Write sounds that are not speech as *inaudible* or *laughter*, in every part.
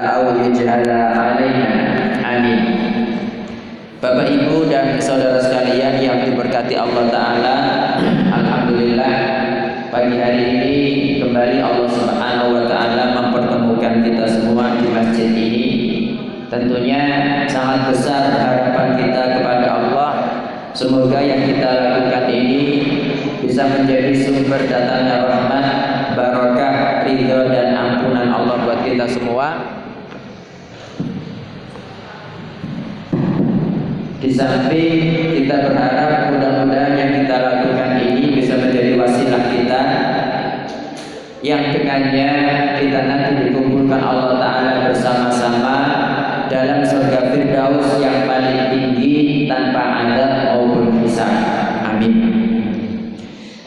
au yaj'ala alaina amin. Bapak Ibu dan saudara sekalian yang diberkati Allah taala alhamdulillah pagi hari ini kembali Allah Subhanahu wa taala mempertemukan kita semua di masjid ini. Tentunya sangat besar harapan kita kepada Allah. Semoga yang kita lakukan ini bisa menjadi sumber datangnya rahmat barokah ridho dan ampunan Allah buat kita semua. Di samping kita berharap mudah-mudahan yang kita lakukan ini bisa menjadi wasilah kita yang dengannya kita nanti dikumpulkan Allah Ta'ala bersama-sama dalam surga Firdaus yang paling tinggi tanpa ada maupun hisab. Amin.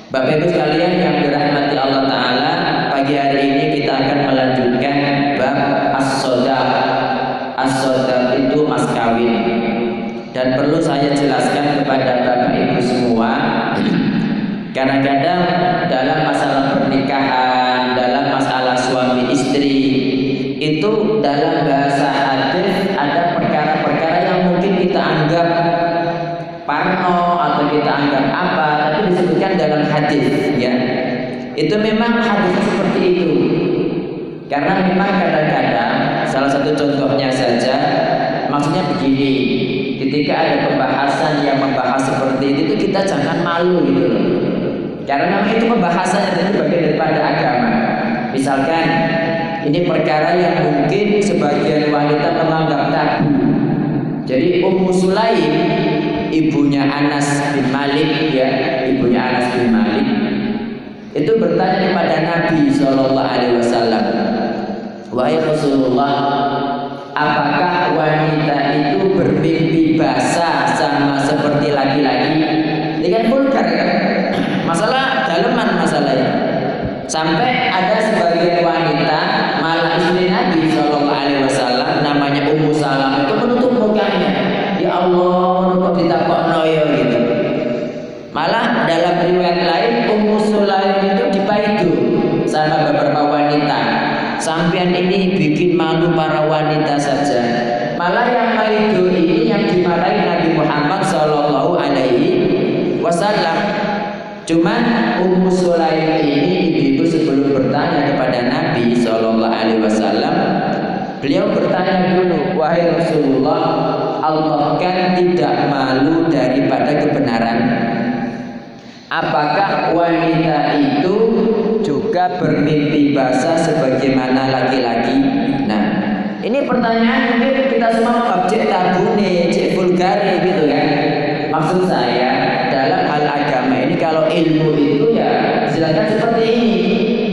Bapak Ibu sekalian yang Dan perlu saya jelaskan kepada Bapak Ibu semua *clears throat* Kadang-kadang dalam masalah pernikahan Dalam masalah suami istri Itu dalam bahasa hadis ada perkara-perkara yang mungkin kita anggap parno atau kita anggap apa tapi disebutkan dalam hadis ya. Itu memang hadis seperti itu. Karena memang kadang-kadang salah satu contohnya saja maksudnya begini ketika ada pembahasan yang membahas seperti itu, kita jangan malu gitu loh. Karena memang itu pembahasan yang itu bagian daripada agama. Misalkan ini perkara yang mungkin sebagian wanita menganggap tabu. Jadi Ummu Sulaim ibunya Anas bin Malik ya, ibunya Anas bin Malik itu bertanya kepada Nabi Shallallahu Alaihi Wasallam, wahai Rasulullah, apakah wanita itu bermimpi basah sama seperti laki-laki? Ini kan vulgar kan? Masalah daleman masalahnya. Sampai ada sebagian wanita malah istri Nabi Shallallahu Alaihi Wasallam namanya Ummu Salam itu menutup mukanya. Ya Allah, ditakok noyo gitu. Malah dalam riwayat lain Ummu Sulaim itu dipaidu sama beberapa wanita. Sampian ini malu para wanita saja. Malah yang maidu ini yang dimarahi Nabi Muhammad Shallallahu Alaihi Wasallam. Cuman Ummu Sulaim ini ibu-ibu sebelum bertanya kepada Nabi Shallallahu Alaihi Wasallam, beliau bertanya dulu, wahai Rasulullah, Allah kan tidak malu daripada kebenaran. Apakah wanita itu juga bermimpi basah sebagaimana laki-laki? Nah, ini pertanyaan mungkin kita semua objek tabu nih, cek vulgari gitu kan. Maksud saya dalam hal agama ini kalau ilmu itu ya silakan seperti ini.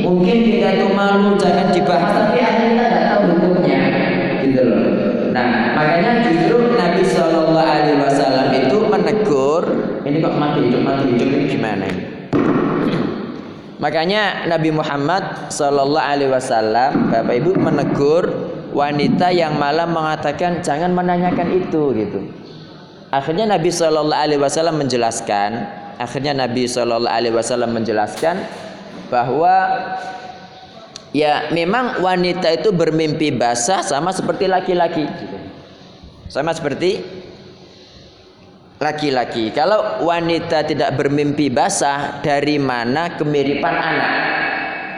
Mungkin kita itu malu jangan dibahas tapi kita tidak tahu hukumnya gitu loh. Nah, makanya justru Nabi Shallallahu Alaihi Wasallam itu menegur ini kok mati hidup mati hidup? Makanya Nabi Muhammad Shallallahu Alaihi Wasallam Bapak Ibu menegur wanita yang malah mengatakan jangan menanyakan itu gitu. Akhirnya Nabi Shallallahu Alaihi Wasallam menjelaskan, akhirnya Nabi Shallallahu Alaihi Wasallam menjelaskan bahwa ya memang wanita itu bermimpi basah sama seperti laki-laki, gitu. sama seperti laki-laki. Kalau wanita tidak bermimpi basah, dari mana kemiripan anak?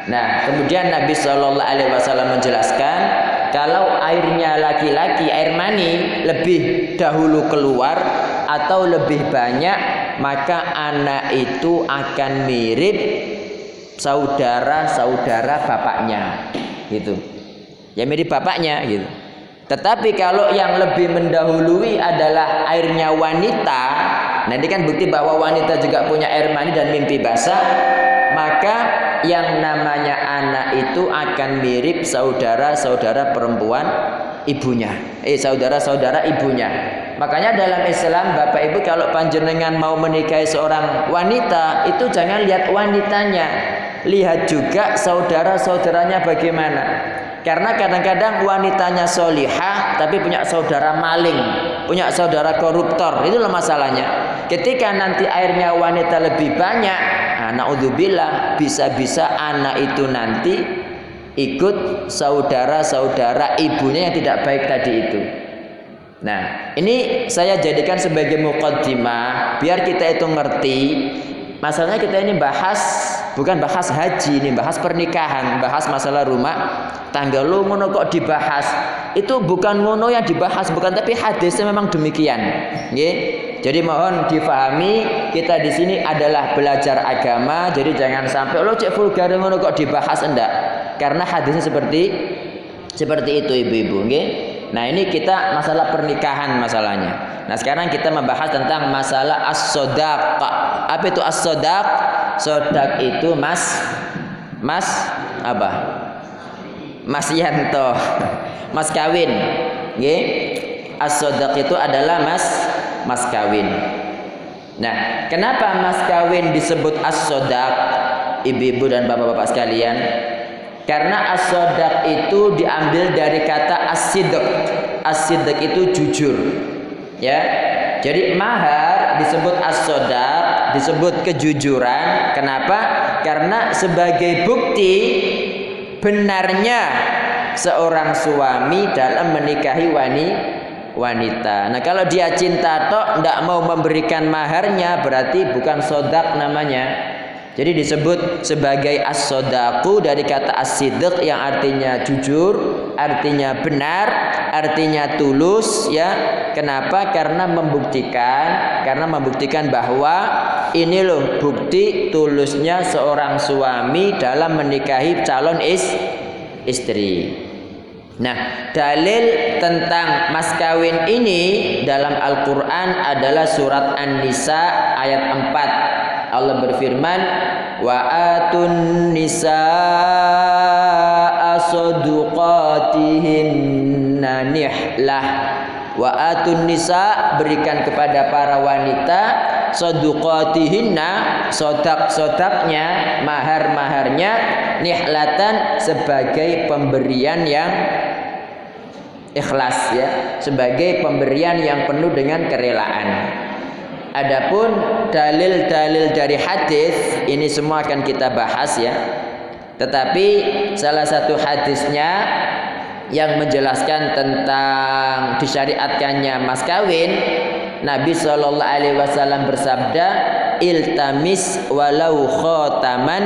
Nah, kemudian Nabi Shallallahu Alaihi Wasallam menjelaskan, kalau airnya laki-laki, air mani lebih dahulu keluar atau lebih banyak, maka anak itu akan mirip saudara-saudara bapaknya, gitu. Ya mirip bapaknya, gitu. Tetapi kalau yang lebih mendahului adalah airnya wanita, nah ini kan bukti bahwa wanita juga punya air mani dan mimpi basah, maka yang namanya anak itu akan mirip saudara-saudara perempuan ibunya, eh saudara-saudara ibunya. Makanya dalam Islam Bapak Ibu kalau panjenengan mau menikahi seorang wanita itu jangan lihat wanitanya, lihat juga saudara-saudaranya bagaimana. Karena kadang-kadang wanitanya solihah tapi punya saudara maling, punya saudara koruptor, itulah masalahnya. Ketika nanti airnya wanita lebih banyak, nah, naudzubillah bisa-bisa anak itu nanti ikut saudara-saudara ibunya yang tidak baik tadi itu. Nah, ini saya jadikan sebagai mukaddimah biar kita itu ngerti. Masalahnya kita ini bahas bukan bahas haji ini, bahas pernikahan, bahas masalah rumah tangga lu ngono kok dibahas. Itu bukan ngono yang dibahas, bukan tapi hadisnya memang demikian. Nggih. Jadi mohon difahami kita di sini adalah belajar agama, jadi jangan sampai lo cek vulgar ngono kok dibahas enggak. Karena hadisnya seperti seperti itu ibu-ibu, nggih. Nah ini kita masalah pernikahan masalahnya. Nah sekarang kita membahas tentang masalah as-sodaq. Apa itu as-sodaq? Sodak itu mas, mas apa? Mas Yanto, mas kawin. Nggih. As-sodaq itu adalah mas, mas kawin. Nah, kenapa mas kawin disebut as-sodaq? Ibu-ibu dan bapak-bapak sekalian, karena as itu diambil dari kata as-sidq. Itu jujur. Ya. Jadi mahar disebut as disebut kejujuran. Kenapa? Karena sebagai bukti benarnya seorang suami dalam menikahi wanita. Nah, kalau dia cinta tok tidak mau memberikan maharnya berarti bukan sodak namanya. Jadi disebut sebagai as-sodaku dari kata as yang artinya jujur, artinya benar, artinya tulus ya. Kenapa? Karena membuktikan, karena membuktikan bahwa ini loh bukti tulusnya seorang suami dalam menikahi calon is istri. Nah, dalil tentang mas kawin ini dalam Al-Qur'an adalah surat An-Nisa ayat 4 Allah berfirman wa atun nisaa sadaqatihinna nihlah. Wa atun nisa berikan kepada para wanita sadaqatihinna sodak-sodaknya mahar-maharnya nihlatan sebagai pemberian yang ikhlas ya sebagai pemberian yang penuh dengan kerelaan Adapun dalil-dalil dari hadis ini semua akan kita bahas ya. Tetapi salah satu hadisnya yang menjelaskan tentang disyariatkannya mas kawin Nabi Shallallahu Alaihi Wasallam bersabda iltamis walau khotaman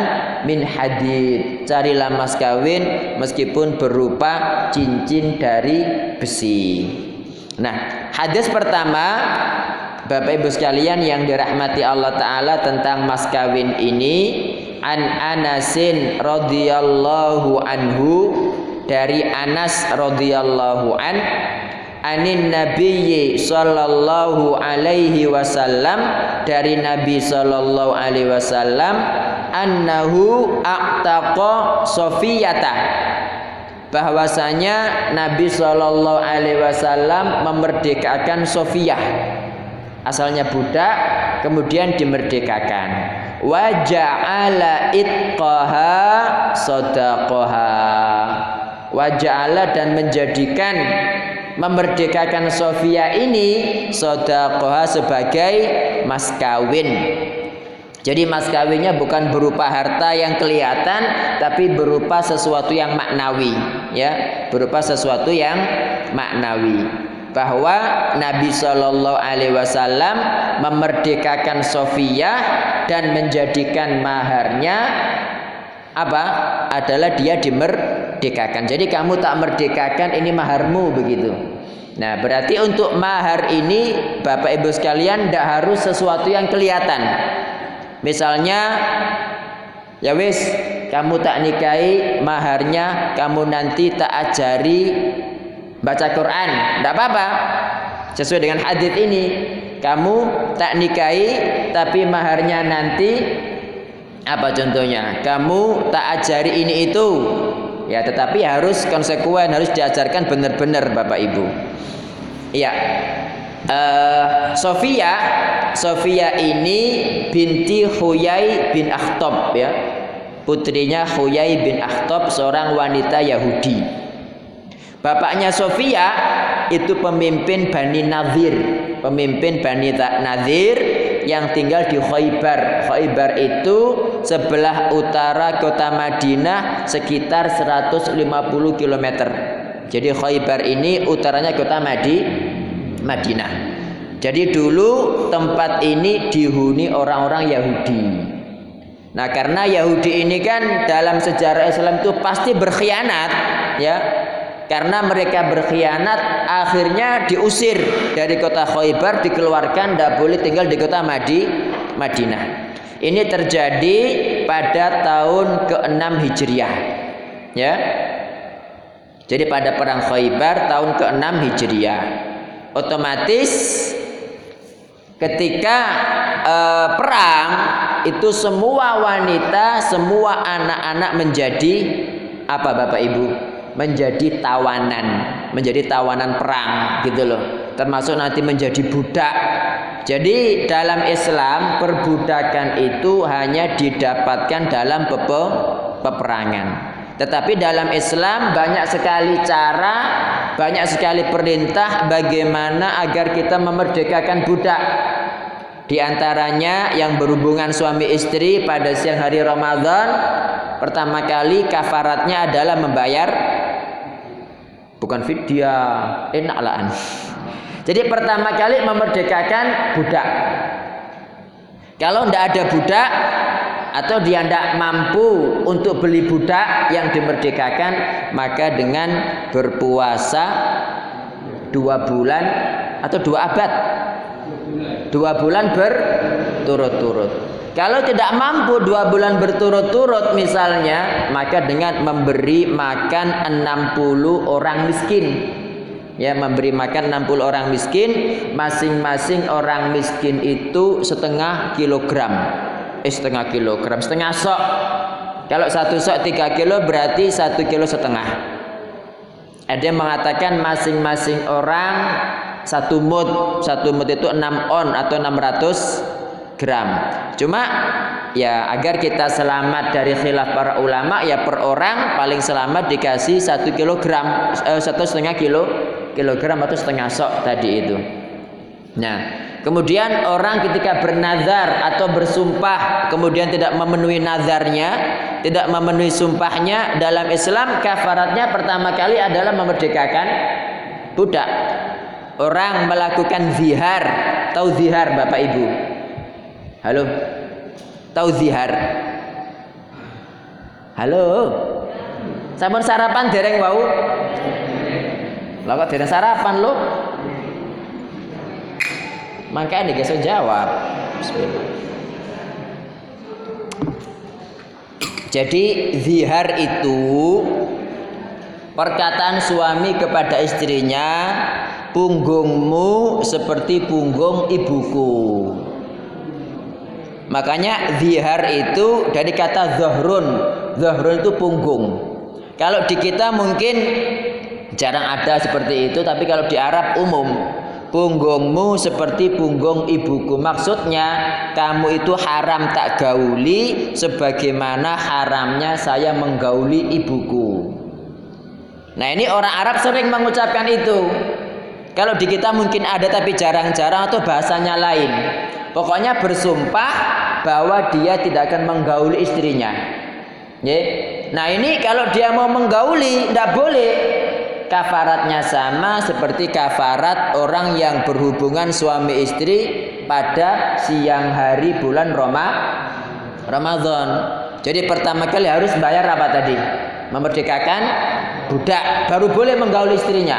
min hadid carilah mas kawin meskipun berupa cincin dari besi nah hadis pertama Bapak Ibu sekalian yang dirahmati Allah taala tentang mas kawin ini an Anasin radhiyallahu anhu dari Anas radhiyallahu an anin nabiyyi sallallahu alaihi wasallam dari Nabi sallallahu alaihi wasallam annahu aqtaqa sofiyata bahwasanya Nabi sallallahu alaihi wasallam memerdekakan Sofiyah asalnya budak kemudian dimerdekakan. Wa ja'ala itqaha sadaqaha. Wa ja'ala dan menjadikan memerdekakan Sofia ini sadaqaha sebagai mas kawin. Jadi mas kawinnya bukan berupa harta yang kelihatan tapi berupa sesuatu yang maknawi ya. Berupa sesuatu yang maknawi bahwa Nabi Shallallahu Alaihi Wasallam memerdekakan Sofia dan menjadikan maharnya apa adalah dia dimerdekakan. Jadi kamu tak merdekakan ini maharmu begitu. Nah berarti untuk mahar ini Bapak Ibu sekalian tidak harus sesuatu yang kelihatan. Misalnya ya wis kamu tak nikahi maharnya kamu nanti tak ajari baca Quran, tidak apa-apa. Sesuai dengan hadis ini, kamu tak nikahi tapi maharnya nanti apa contohnya? Kamu tak ajari ini itu. Ya, tetapi harus konsekuen, harus diajarkan benar-benar Bapak Ibu. Iya. Uh, Sofia, Sofia ini binti Huyai bin Akhtab ya. Putrinya Huyai bin Akhtab seorang wanita Yahudi. Bapaknya Sofia itu pemimpin Bani Nadir, pemimpin Bani Nadir yang tinggal di Khaybar. Khaybar itu sebelah utara kota Madinah sekitar 150 km. Jadi Khaybar ini utaranya kota Madi, Madinah. Jadi dulu tempat ini dihuni orang-orang Yahudi. Nah, karena Yahudi ini kan dalam sejarah Islam itu pasti berkhianat, ya. Karena mereka berkhianat, akhirnya diusir dari kota Khaybar, dikeluarkan, tidak boleh tinggal di kota Madi, Madinah. Ini terjadi pada tahun ke-6 Hijriah. Ya. Jadi pada perang Khaybar tahun ke-6 Hijriah. Otomatis ketika eh, perang itu semua wanita, semua anak-anak menjadi apa Bapak Ibu? Menjadi tawanan, menjadi tawanan perang gitu loh. Termasuk nanti menjadi budak. Jadi dalam Islam perbudakan itu hanya didapatkan dalam pepe, peperangan. Tetapi dalam Islam banyak sekali cara, banyak sekali perintah bagaimana agar kita memerdekakan budak. Di antaranya yang berhubungan suami istri pada siang hari Ramadan pertama kali kafaratnya adalah membayar bukan fidyah, enak lah. Jadi pertama kali memerdekakan budak. Kalau tidak ada budak atau dia tidak mampu untuk beli budak yang dimerdekakan, maka dengan berpuasa dua bulan atau dua abad dua bulan berturut-turut. Kalau tidak mampu dua bulan berturut-turut misalnya, maka dengan memberi makan 60 orang miskin. Ya, memberi makan 60 orang miskin, masing-masing orang miskin itu setengah kilogram. Eh, setengah kilogram, setengah sok. Kalau satu sok tiga kilo berarti satu kilo setengah. Ada yang mengatakan masing-masing orang satu mut satu mut itu 6 on atau 600 gram. Cuma ya agar kita selamat dari khilaf para ulama ya per orang paling selamat dikasih satu kilogram eh, satu setengah kilo kilogram atau setengah sok tadi itu. Nah Kemudian orang ketika bernazar atau bersumpah kemudian tidak memenuhi nazarnya, tidak memenuhi sumpahnya dalam Islam kafaratnya pertama kali adalah memerdekakan budak. Orang melakukan zihar. Tahu zihar Bapak Ibu halo? Tahu zihar halo? Sampun sarapan dereng wau? Lo kok dereng sarapan lo makanya guys jawab. Bismillah. Jadi zihar itu perkataan suami kepada istrinya punggungmu seperti punggung ibuku. Makanya zihar itu dari kata zahrun. Zahrun itu punggung. Kalau di kita mungkin jarang ada seperti itu, tapi kalau di Arab umum. Punggungmu seperti punggung ibuku. Maksudnya kamu itu haram tak gauli sebagaimana haramnya saya menggauli ibuku. Nah ini orang Arab sering mengucapkan itu. Kalau di kita mungkin ada tapi jarang-jarang atau bahasanya lain. Pokoknya bersumpah bahwa dia tidak akan menggauli istrinya. Ya. Nah ini kalau dia mau menggauli tidak boleh. Kafaratnya sama seperti kafarat orang yang berhubungan suami istri pada siang hari bulan Roma Ramadan. Jadi pertama kali harus bayar apa tadi? Memerdekakan budak baru boleh menggauli istrinya.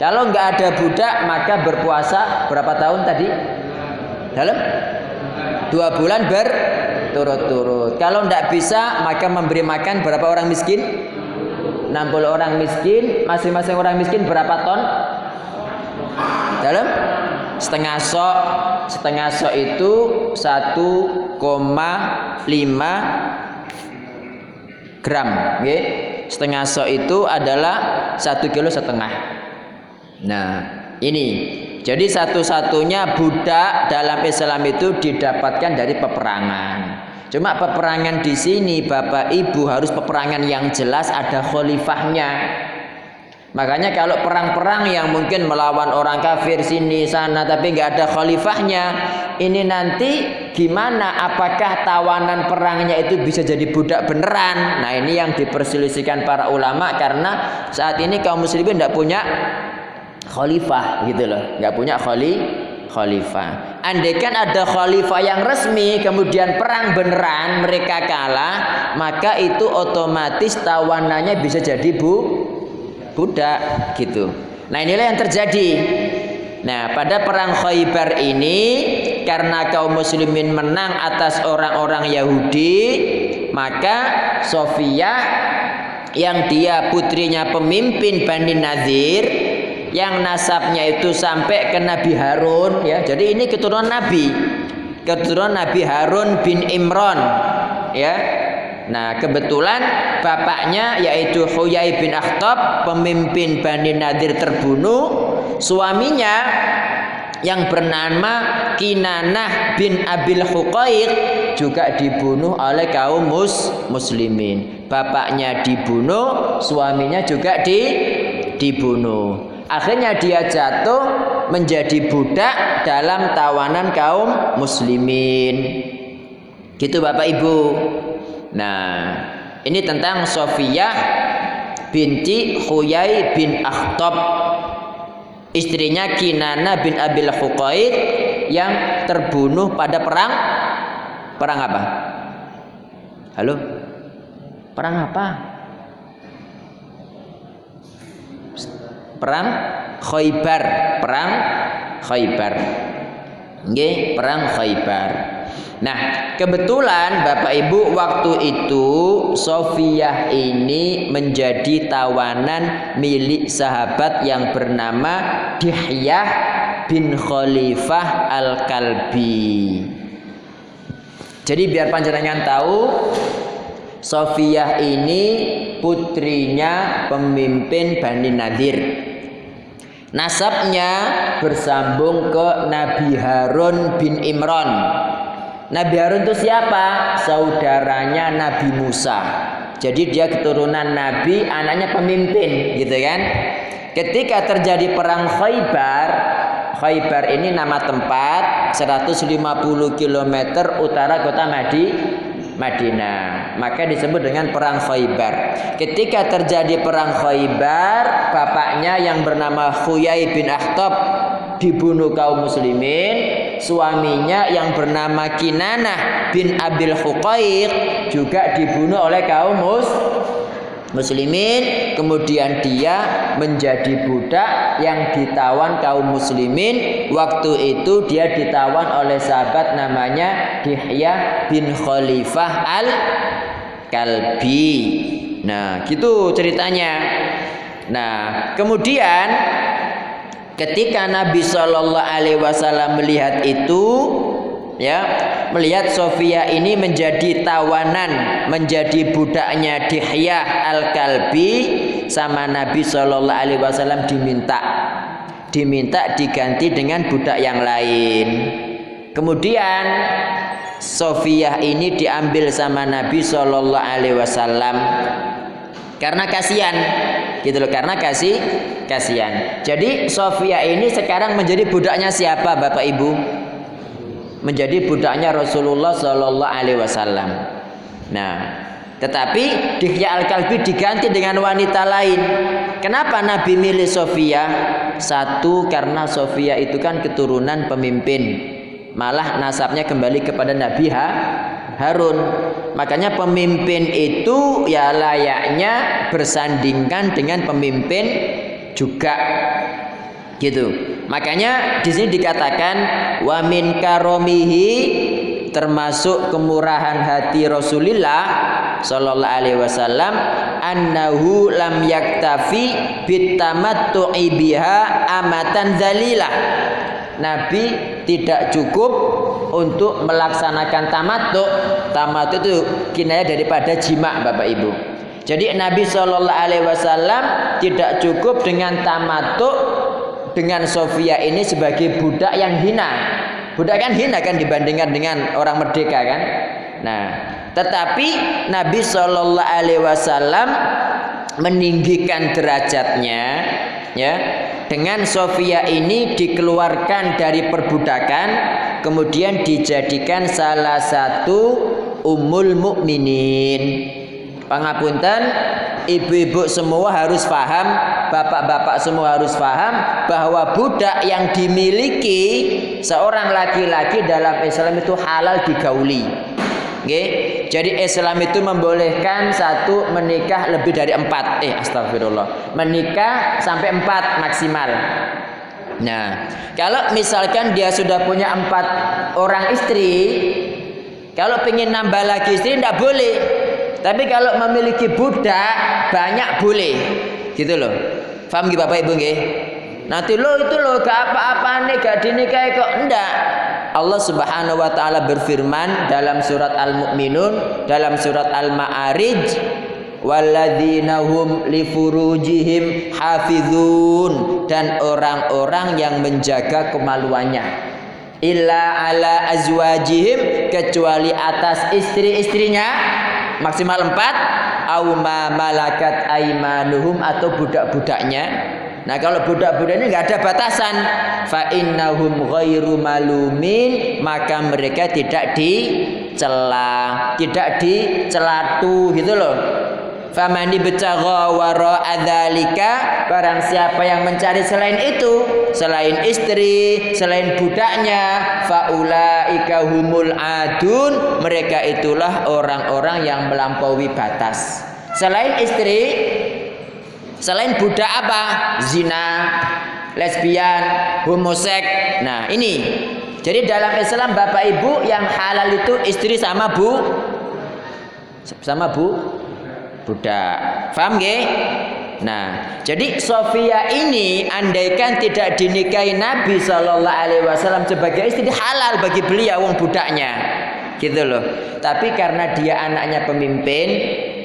Kalau nggak ada budak maka berpuasa berapa tahun tadi? Dalam dua bulan berturut-turut. Kalau nggak bisa maka memberi makan berapa orang miskin? 60 orang miskin, masing-masing orang miskin berapa ton? Dalam setengah sok, setengah sok itu 1,5 gram, okay? Setengah sok itu adalah satu kilo setengah. Nah, ini jadi satu-satunya budak dalam Islam itu didapatkan dari peperangan. Cuma peperangan di sini Bapak Ibu harus peperangan yang jelas ada khalifahnya. Makanya kalau perang-perang yang mungkin melawan orang kafir sini sana tapi nggak ada khalifahnya, ini nanti gimana apakah tawanan perangnya itu bisa jadi budak beneran? Nah, ini yang diperselisihkan para ulama karena saat ini kaum muslimin tidak punya khalifah gitu loh, nggak punya khali khalifah. Andaikan ada khalifah yang resmi kemudian perang beneran mereka kalah, maka itu otomatis tawanannya bisa jadi bu budak gitu. Nah, inilah yang terjadi. Nah, pada perang Khaybar ini karena kaum muslimin menang atas orang-orang Yahudi, maka Sofia yang dia putrinya pemimpin Bani Nadir yang nasabnya itu sampai ke Nabi Harun ya. Jadi ini keturunan Nabi. Keturunan Nabi Harun bin Imran ya. Nah, kebetulan bapaknya yaitu Huyai bin Akhtab, pemimpin Bani Nadir terbunuh suaminya yang bernama Kinanah bin Abil Huqaiq juga dibunuh oleh kaum mus muslimin. Bapaknya dibunuh, suaminya juga di dibunuh. Akhirnya dia jatuh menjadi budak dalam tawanan kaum muslimin. Gitu Bapak Ibu. Nah, ini tentang Sofiyah binti Huyai bin Akhtab istrinya Kinana bin Abil Huqaid yang terbunuh pada perang perang apa? Halo? Perang apa? Perang Khaybar, perang Khaybar. Nggih, perang Khaybar. Nah, kebetulan Bapak Ibu waktu itu Sofiyah ini menjadi tawanan milik sahabat yang bernama Dihyah bin Khalifah Al-Kalbi. Jadi biar panjenengan tahu Sofiyah ini putrinya pemimpin Bani Nadir. Nasabnya bersambung ke Nabi Harun bin Imran Nabi Harun itu siapa? Saudaranya Nabi Musa. Jadi dia keturunan Nabi, anaknya pemimpin, gitu kan? Ketika terjadi perang Khaybar, Khaybar ini nama tempat 150 km utara kota Madi, Madinah. Maka disebut dengan perang Khaybar. Ketika terjadi perang Khaybar, bapaknya yang bernama Khuyai bin Akhtab dibunuh kaum muslimin suaminya yang bernama Kinanah bin Abil Huqaiq juga dibunuh oleh kaum mus muslimin kemudian dia menjadi budak yang ditawan kaum muslimin. Waktu itu dia ditawan oleh sahabat namanya Dihya bin Khalifah al Kalbi nah gitu ceritanya. Nah kemudian Ketika Nabi Shallallahu Alaihi Wasallam melihat itu, ya melihat Sofia ini menjadi tawanan, menjadi budaknya Dihya al Kalbi, sama Nabi Shallallahu Alaihi Wasallam diminta, diminta diganti dengan budak yang lain. Kemudian Sofia ini diambil sama Nabi Shallallahu Alaihi Wasallam karena kasihan gitu loh karena kasih kasihan jadi Sofia ini sekarang menjadi budaknya siapa Bapak Ibu menjadi budaknya Rasulullah Shallallahu Alaihi Wasallam. Nah tetapi Dihya Al-Kalbi diganti dengan wanita lain. Kenapa Nabi milih Sofia? Satu karena Sofia itu kan keturunan pemimpin. Malah nasabnya kembali kepada Nabi ha Harun. Makanya pemimpin itu ya layaknya bersandingkan dengan pemimpin juga. Gitu. Makanya di sini dikatakan wa min karomihi termasuk kemurahan hati Rasulullah sallallahu alaihi wasallam annahu lam yaktafi bitamattu'i biha amatan zalilah. Nabi tidak cukup untuk melaksanakan tamattu. Tamattu itu kinaya daripada jima Bapak Ibu. Jadi Nabi Shallallahu Alaihi Wasallam tidak cukup dengan tamattu dengan Sofia ini sebagai budak yang hina. Budak kan hina kan dibandingkan dengan orang merdeka kan. Nah, tetapi Nabi Shallallahu Alaihi Wasallam meninggikan derajatnya ya dengan Sofia ini dikeluarkan dari perbudakan kemudian dijadikan salah satu umul mukminin. Pangapunten, ibu-ibu semua harus paham, bapak-bapak semua harus paham bahwa budak yang dimiliki seorang laki-laki dalam Islam itu halal digauli. Okay? Jadi Islam itu membolehkan satu menikah lebih dari empat. Eh, astagfirullah. Menikah sampai empat maksimal. Nah, kalau misalkan dia sudah punya empat orang istri, kalau ingin nambah lagi istri tidak boleh. Tapi kalau memiliki budak banyak boleh. Gitu loh. Faham gak Bapak Ibu nggih? Nanti lo itu lo gak apa-apa nih gak dinikahi kok enggak. Allah Subhanahu wa taala berfirman dalam surat Al-Mu'minun, dalam surat Al-Ma'arij, walladzina hum li furujihim hafizun dan orang-orang yang menjaga kemaluannya illa ala azwajihim kecuali atas istri-istrinya maksimal empat au ma malakat aimanuhum atau budak-budaknya Nah kalau budak-budak ini nggak ada batasan, fa innahum ghairu malumin maka mereka tidak dicela, tidak dicelatu gitu loh. Famani becagha wara adzalika barang siapa yang mencari selain itu, selain istri, selain budaknya, faulaika humul adun, mereka itulah orang-orang yang melampaui batas. Selain istri, Selain budak apa? Zina, lesbian, homoseks. Nah, ini. Jadi dalam Islam Bapak Ibu yang halal itu istri sama bu sama bu budak. Paham nggih? Nah, jadi Sofia ini andaikan tidak dinikahi Nabi Shallallahu Alaihi Wasallam sebagai istri halal bagi beliau wong budaknya, gitu loh. Tapi karena dia anaknya pemimpin,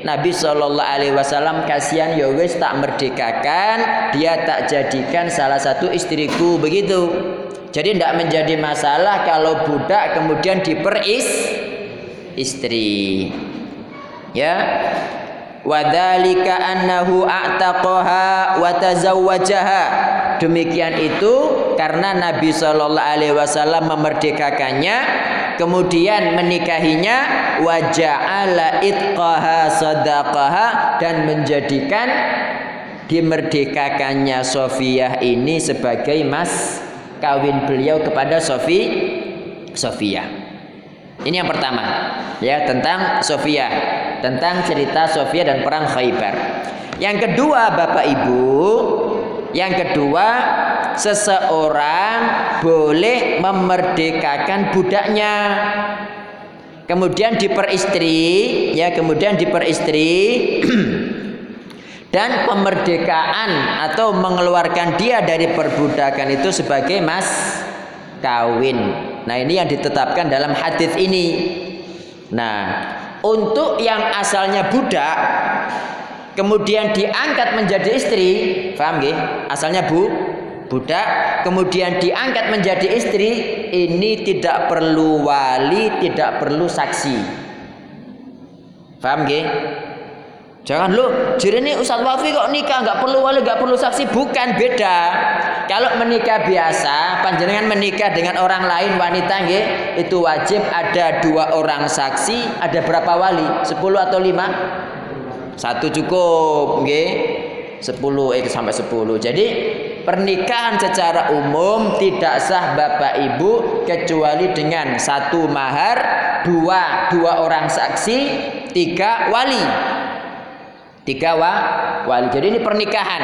Nabi Shallallahu Alaihi Wasallam kasihan ya wis tak merdekakan dia tak jadikan salah satu istriku begitu jadi tidak menjadi masalah kalau budak kemudian diperis istri ya wadalika annahu a'taqaha wa demikian itu karena Nabi Shallallahu alaihi wasallam memerdekakannya kemudian menikahinya waja'ala itqaha sadaqaha dan menjadikan dimerdekakannya Sofiyah ini sebagai mas kawin beliau kepada Sofi Sofia. Ini yang pertama ya tentang Sofia, tentang cerita Sofia dan perang Khaybar. Yang kedua Bapak Ibu, yang kedua seseorang boleh memerdekakan budaknya. Kemudian diperistri ya kemudian diperistri. *clears throat* Dan pemerdekaan atau mengeluarkan dia dari perbudakan itu sebagai mas kawin. Nah ini yang ditetapkan dalam hadis ini. Nah untuk yang asalnya budak kemudian diangkat menjadi istri paham gak? asalnya bu budak kemudian diangkat menjadi istri ini tidak perlu wali tidak perlu saksi paham gak? Jangan lu, ini Ustadz Wafi kok nikah nggak perlu wali nggak perlu saksi bukan beda. Kalau menikah biasa, panjenengan menikah dengan orang lain wanita nggih, itu wajib ada dua orang saksi, ada berapa wali? Sepuluh atau lima? Satu cukup, nggih. Sepuluh eh sampai sepuluh. Jadi pernikahan secara umum tidak sah bapak ibu kecuali dengan satu mahar, dua dua orang saksi, tiga wali. Tiga wa, wali. Jadi ini pernikahan.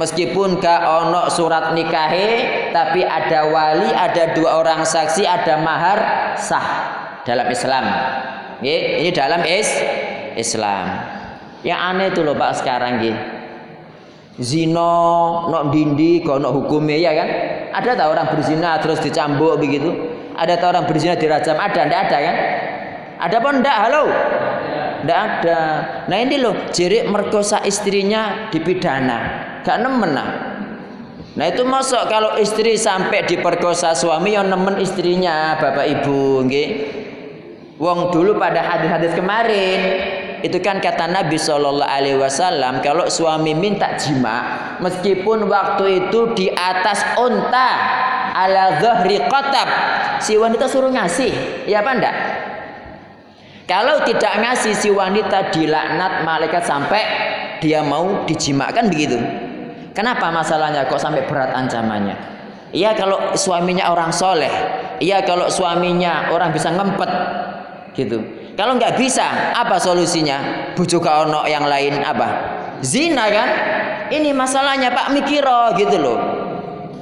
Meskipun ke ono surat nikahe, tapi ada wali, ada dua orang saksi, ada mahar sah dalam Islam. Ini dalam is Islam. Yang aneh itu loh Pak sekarang gitu zino nok dindi kok nok hukumnya ya kan ada tak orang berzina terus dicambuk begitu ada tak orang berzina dirajam ada ndak ada kan ada apa ndak halo ndak ada nah ini loh jerik merkosa istrinya dipidana gak nemen nah Nah itu masuk kalau istri sampai diperkosa suami yang nemen istrinya bapak ibu, nggih. Wong dulu pada hadis-hadis kemarin itu kan kata Nabi Shallallahu Alaihi Wasallam kalau suami minta jima meskipun waktu itu di atas onta ala dhahri qatab. Si wanita suruh ngasih, ya apa enggak? Kalau tidak ngasih si wanita dilaknat malaikat sampai dia mau dijimakan begitu. Kenapa masalahnya kok sampai berat ancamannya? Iya kalau suaminya orang soleh, iya kalau suaminya orang bisa ngempet, gitu. Kalau nggak bisa, apa solusinya? Bujuk ono yang lain apa? Zina kan? Ini masalahnya Pak Mikiro gitu loh.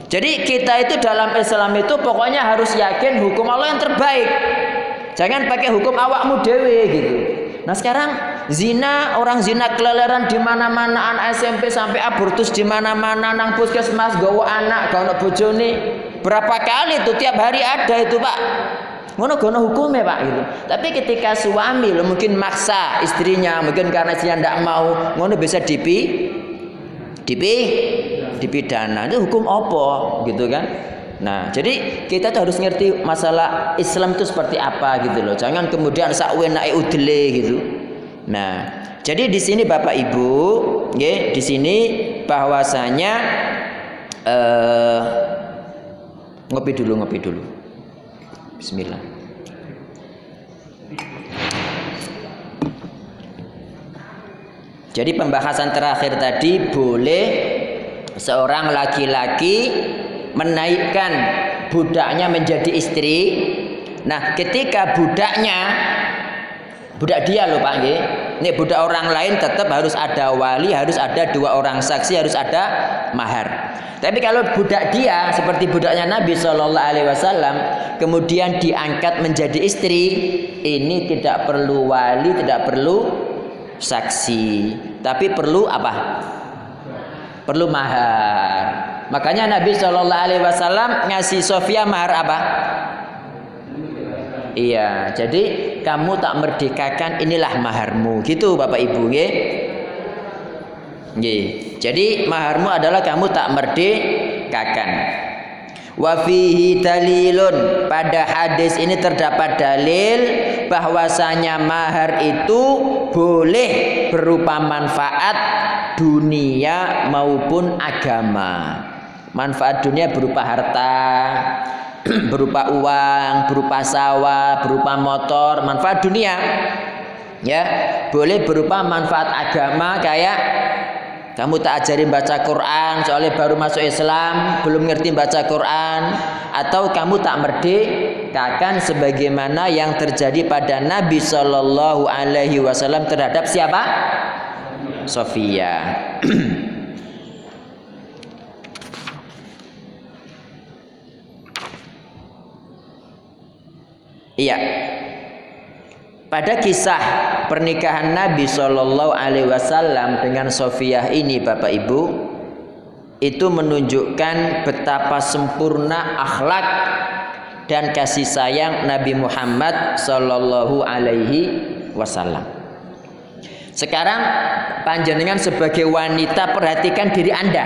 Jadi kita itu dalam Islam itu pokoknya harus yakin hukum Allah yang terbaik. Jangan pakai hukum awakmu dewe gitu. Nah sekarang zina orang zina keleleran di mana-mana anak SMP sampai abortus di mana-mana nang puskesmas gawa anak gawa bojone. Berapa kali itu tiap hari ada itu pak? Ngono gono hukumnya pak gitu. Tapi ketika suami lo mungkin maksa istrinya mungkin karena istrinya tidak mau ngono bisa dipi dipi dipidana. Itu hukum opo gitu kan Nah, jadi kita tuh harus ngerti masalah Islam itu seperti apa gitu loh. Jangan kemudian sakwenake udele gitu. Nah, jadi di sini Bapak Ibu, ya, di sini bahwasanya eh, ngopi dulu, ngopi dulu. Bismillah. Jadi pembahasan terakhir tadi boleh seorang laki-laki menaikkan budaknya menjadi istri. Nah, ketika budaknya budak dia loh Pak nggih. Ini budak orang lain tetap harus ada wali, harus ada dua orang saksi, harus ada mahar. Tapi kalau budak dia seperti budaknya Nabi Shallallahu Alaihi Wasallam kemudian diangkat menjadi istri, ini tidak perlu wali, tidak perlu saksi, tapi perlu apa? Perlu mahar. Makanya Nabi Shallallahu Alaihi Wasallam ngasih Sofia mahar apa? Iya, jadi kamu tak merdekakan inilah maharmu, gitu Bapak Ibu, ya. Jadi maharmu adalah kamu tak merdekakan. Wafihi dalilun pada hadis ini terdapat dalil bahwasanya mahar itu boleh berupa manfaat dunia maupun agama. Manfaat dunia berupa harta, *clears throat* berupa uang, berupa sawah, berupa motor, manfaat dunia. Ya, boleh berupa manfaat agama kayak kamu tak ajarin baca Quran soalnya baru masuk Islam, belum ngerti baca Quran atau kamu tak merdekakan sebagaimana yang terjadi pada Nabi Shallallahu alaihi wasallam terhadap siapa? Sofia. *clears throat* Iya. Pada kisah pernikahan Nabi Shallallahu Alaihi Wasallam dengan Sofiyah ini, Bapak Ibu, itu menunjukkan betapa sempurna akhlak dan kasih sayang Nabi Muhammad Shallallahu Alaihi Wasallam. Sekarang panjenengan sebagai wanita perhatikan diri anda,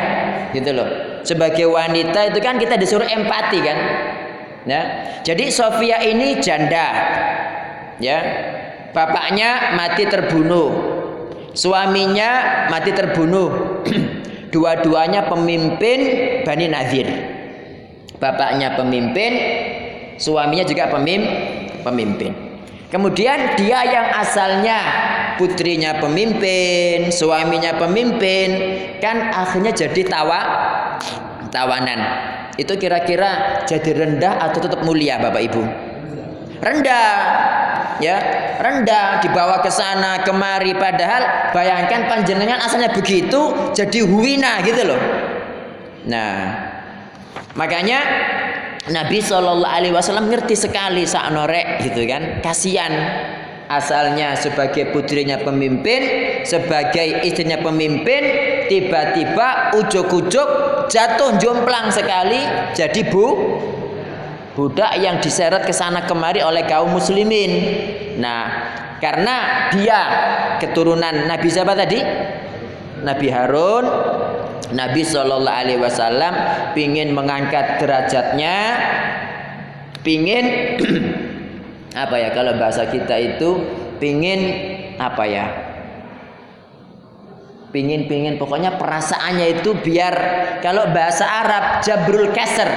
gitu loh. Sebagai wanita itu kan kita disuruh empati kan, ya. Jadi Sofia ini janda, ya. Bapaknya mati terbunuh. Suaminya mati terbunuh. *clears throat* Dua-duanya pemimpin Bani Nadir. Bapaknya pemimpin suaminya juga pemim pemimpin. Kemudian dia yang asalnya putrinya pemimpin suaminya pemimpin kan akhirnya jadi tawa tawanan itu kira-kira jadi rendah atau tetap mulia Bapak Ibu? Rendah. Ya rendah. Dibawa ke sana kemari padahal bayangkan panjenengan asalnya begitu jadi huwina gitu loh. Nah makanya Nabi Shallallahu Alaihi Wasallam ngerti sekali saat norek gitu kan. Kasihan asalnya sebagai putrinya pemimpin sebagai istrinya pemimpin tiba-tiba ujuk-ujuk jatuh jomplang sekali jadi bu budak yang diseret ke sana kemari oleh kaum muslimin. Nah, karena dia keturunan Nabi siapa tadi? Nabi Harun. Nabi Shallallahu Alaihi Wasallam pingin mengangkat derajatnya, pingin *clears throat* apa ya kalau bahasa kita itu pingin apa ya? Pingin-pingin pokoknya perasaannya itu biar kalau bahasa Arab jabrul kasr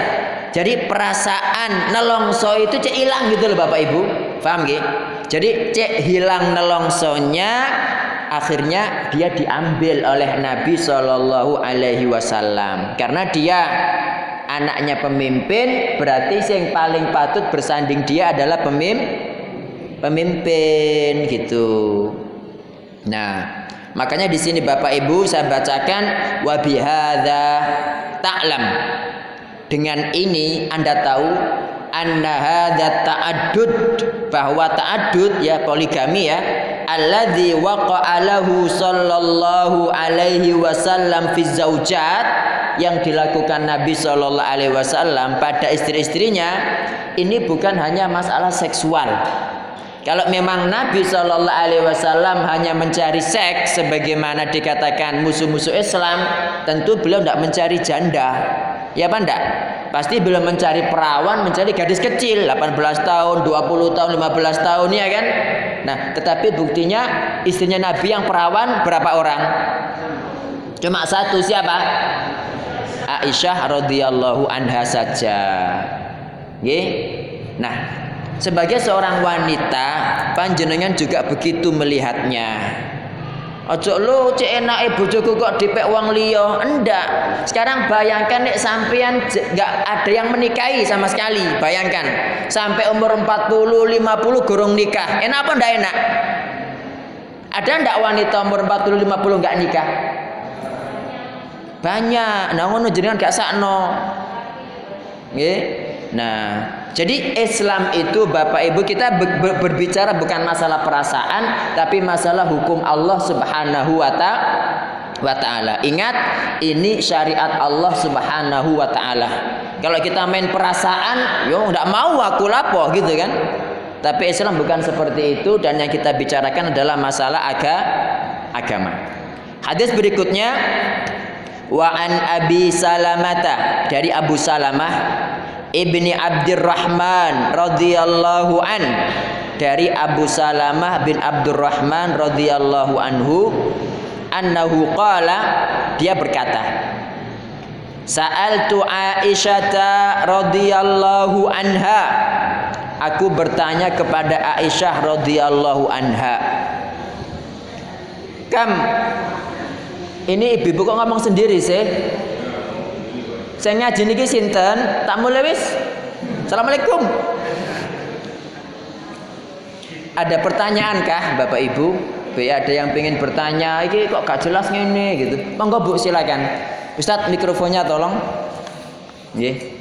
Jadi perasaan nelongso itu cek hilang gitu loh Bapak Ibu. Paham gak? Jadi cek hilang nelongsonya akhirnya dia diambil oleh Nabi Shallallahu Alaihi Wasallam karena dia anaknya pemimpin berarti yang paling patut bersanding dia adalah pemimpin pemimpin gitu. Nah, makanya di sini Bapak Ibu saya bacakan wa bihadza ta'lam. Dengan ini Anda tahu anna hadza ta'addud bahwa ta'addud ya poligami ya alladzi waqa'a lahu sallallahu alaihi wasallam fi zaujat yang dilakukan Nabi Shallallahu alaihi wasallam pada istri-istrinya ini bukan hanya masalah seksual kalau memang Nabi Shallallahu Alaihi Wasallam hanya mencari seks sebagaimana dikatakan musuh-musuh Islam, tentu beliau tidak mencari janda, ya apa enggak? Pasti beliau mencari perawan, mencari gadis kecil, 18 tahun, 20 tahun, 15 tahun ya kan? Nah, tetapi buktinya istrinya Nabi yang perawan berapa orang? Cuma satu siapa? Aisyah radhiyallahu anha saja. Nggih. Nah, sebagai seorang wanita, panjenengan juga begitu melihatnya. Ojo lu cek enak bojoku kok dipek wong liya. Enggak. Sekarang bayangkan nek sampean enggak ada yang menikahi sama sekali. Bayangkan sampai umur 40, 50 gorong nikah. Enak apa enggak enak? Ada enggak wanita umur 40, 50 enggak nikah? Banyak. Nah ngono jenengan gak sakno. Nggih. Nah, jadi Islam itu Bapak Ibu kita berbicara bukan masalah perasaan tapi masalah hukum Allah Subhanahu wa taala. Ingat ini syariat Allah Subhanahu wa taala. Kalau kita main perasaan, yo enggak mau aku lapo gitu kan. Tapi Islam bukan seperti itu dan yang kita bicarakan adalah masalah aga, agama. Hadis berikutnya wa an Abi Salamata dari Abu Salamah ibni Abdurrahman radhiyallahu an. Dari Abu Salamah bin Abdurrahman radhiyallahu anhu annahu qala dia berkata Sa'altu Aisyah radhiyallahu anha. Aku bertanya kepada Aisyah radhiyallahu anha Kam Ini ibu-ibu kok ngomong sendiri sih saya ngaji niki sinten? Tak mulai wis. Assalamualaikum. Ada pertanyaan kah Bapak Ibu? Be ada yang pengen bertanya, iki kok gak jelas ngene gitu. Monggo Bu silakan. Ustaz mikrofonnya tolong. Nggih.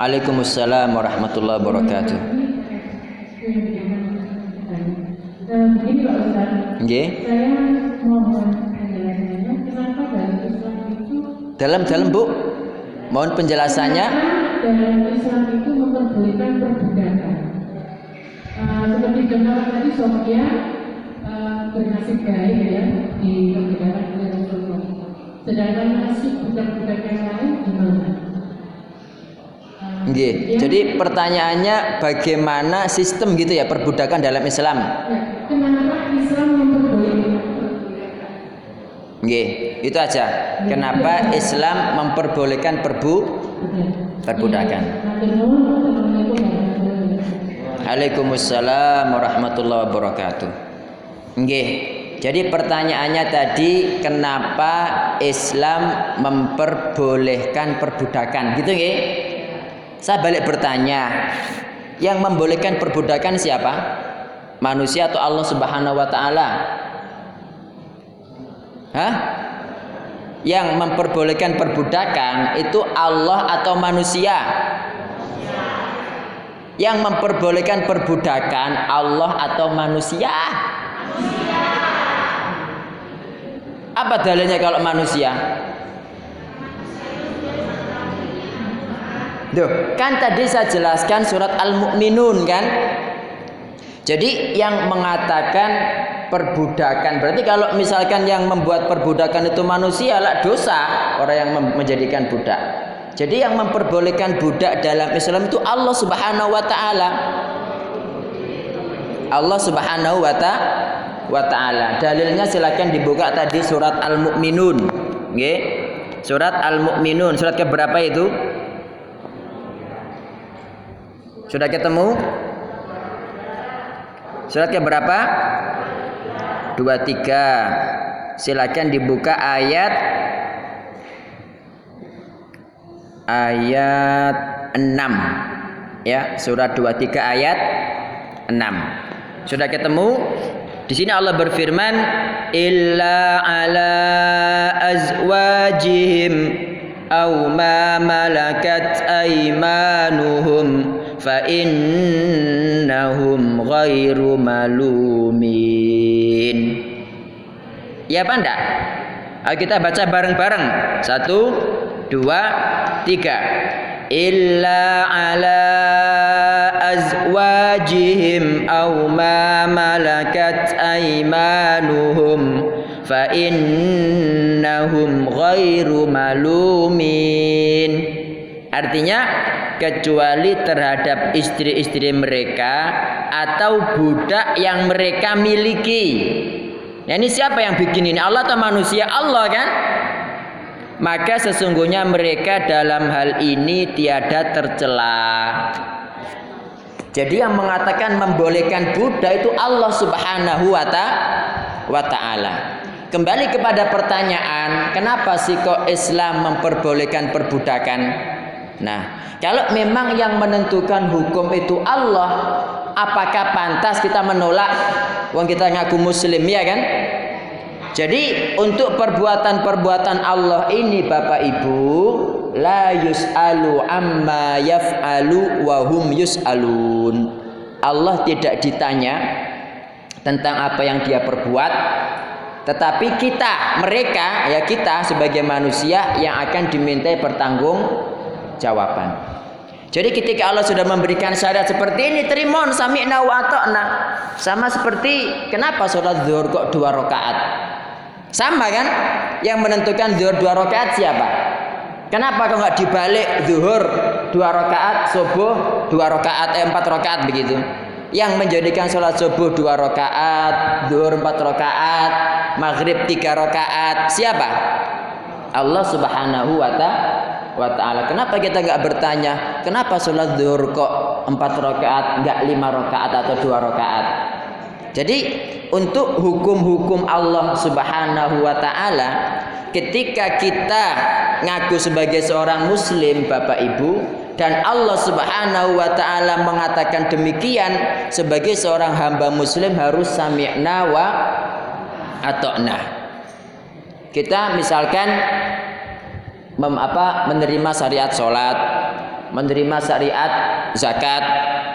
Waalaikumsalam warahmatullahi wabarakatuh. Begini Pak Ustaz. Saya mohon penjelasannya kenapa dalam Islam itu Dalam dalam Bu. Mohon penjelasannya. Dalam Islam itu memperbolehkan perbudakan. Uh, seperti dengar tadi Sofia uh, bernasib baik ya di oleh Rasulullah. Sedangkan nasib budak-budak yang lain gimana? Nggih. Jadi pertanyaannya bagaimana sistem gitu ya perbudakan dalam Islam? Kenapa Islam memperbolehkan Nggih, itu aja. Kenapa Islam memperbolehkan perbu perbudakan? Waalaikumsalam warahmatullahi wabarakatuh. Nggih. Jadi pertanyaannya tadi kenapa Islam memperbolehkan perbudakan gitu nggih? Saya balik bertanya, yang membolehkan perbudakan siapa? Manusia atau Allah Subhanahu wa taala? Hah? Yang memperbolehkan perbudakan itu Allah atau manusia? Yang memperbolehkan perbudakan Allah atau manusia? Apa dalilnya kalau manusia? Duh, kan tadi saya jelaskan surat Al-Mu'minun kan? Jadi yang mengatakan perbudakan berarti kalau misalkan yang membuat perbudakan itu manusia lah dosa orang yang menjadikan budak. Jadi yang memperbolehkan budak dalam Islam itu Allah Subhanahu wa taala. Allah Subhanahu wa taala. Dalilnya silakan dibuka tadi surat Al-Mu'minun. Nggih. Surat Al-Mu'minun, surat ke berapa itu? Sudah ketemu? Surat ke berapa? 23. Silakan dibuka ayat ayat 6. Ya, surat 23 ayat 6. Sudah ketemu? Di sini Allah berfirman, "Illa ala azwajihim aw ma malakat aymanuhum fa innahum ghairu malumin." Ya apa enggak? Ayo kita baca bareng-bareng. Satu, dua, tiga. Illa ala azwajihim aw ma malakat aymanuhum fa innahum ghairu malumin. Artinya kecuali terhadap istri-istri mereka atau budak yang mereka miliki. Nah, ini siapa yang bikin ini? Allah atau manusia? Allah kan? Maka sesungguhnya mereka dalam hal ini tiada tercela. Jadi yang mengatakan membolehkan budak itu Allah Subhanahu wa taala. Kembali kepada pertanyaan, kenapa sih kok Islam memperbolehkan perbudakan? Nah, kalau memang yang menentukan hukum itu Allah, apakah pantas kita menolak? Wong kita ngaku muslim ya kan? Jadi untuk perbuatan-perbuatan Allah ini Bapak Ibu la yus'alu amma yaf'alu wa hum yus'alun. Allah tidak ditanya tentang apa yang dia perbuat tetapi kita mereka ya kita sebagai manusia yang akan dimintai pertanggung jawaban. Jadi ketika Allah sudah memberikan syariat seperti ini, terimon sami'na wa. Sama seperti kenapa sholat zuhur kok dua rakaat? Sama kan? Yang menentukan zuhur dua rakaat siapa? Kenapa kok nggak dibalik zuhur dua rakaat, subuh dua rakaat, eh, empat rakaat begitu? Yang menjadikan sholat subuh dua rakaat, zuhur empat rakaat, maghrib tiga rakaat, siapa? Allah Subhanahu wa taala. Kenapa kita nggak bertanya, kenapa sholat zuhur kok empat rakaat, nggak lima rakaat atau dua rakaat? Jadi untuk hukum-hukum Allah Subhanahu wa taala ketika kita ngaku sebagai seorang muslim Bapak Ibu dan Allah Subhanahu wa taala mengatakan demikian sebagai seorang hamba muslim harus sami'na wa ata'na. Kita misalkan mem, apa, menerima syariat sholat, menerima syariat zakat,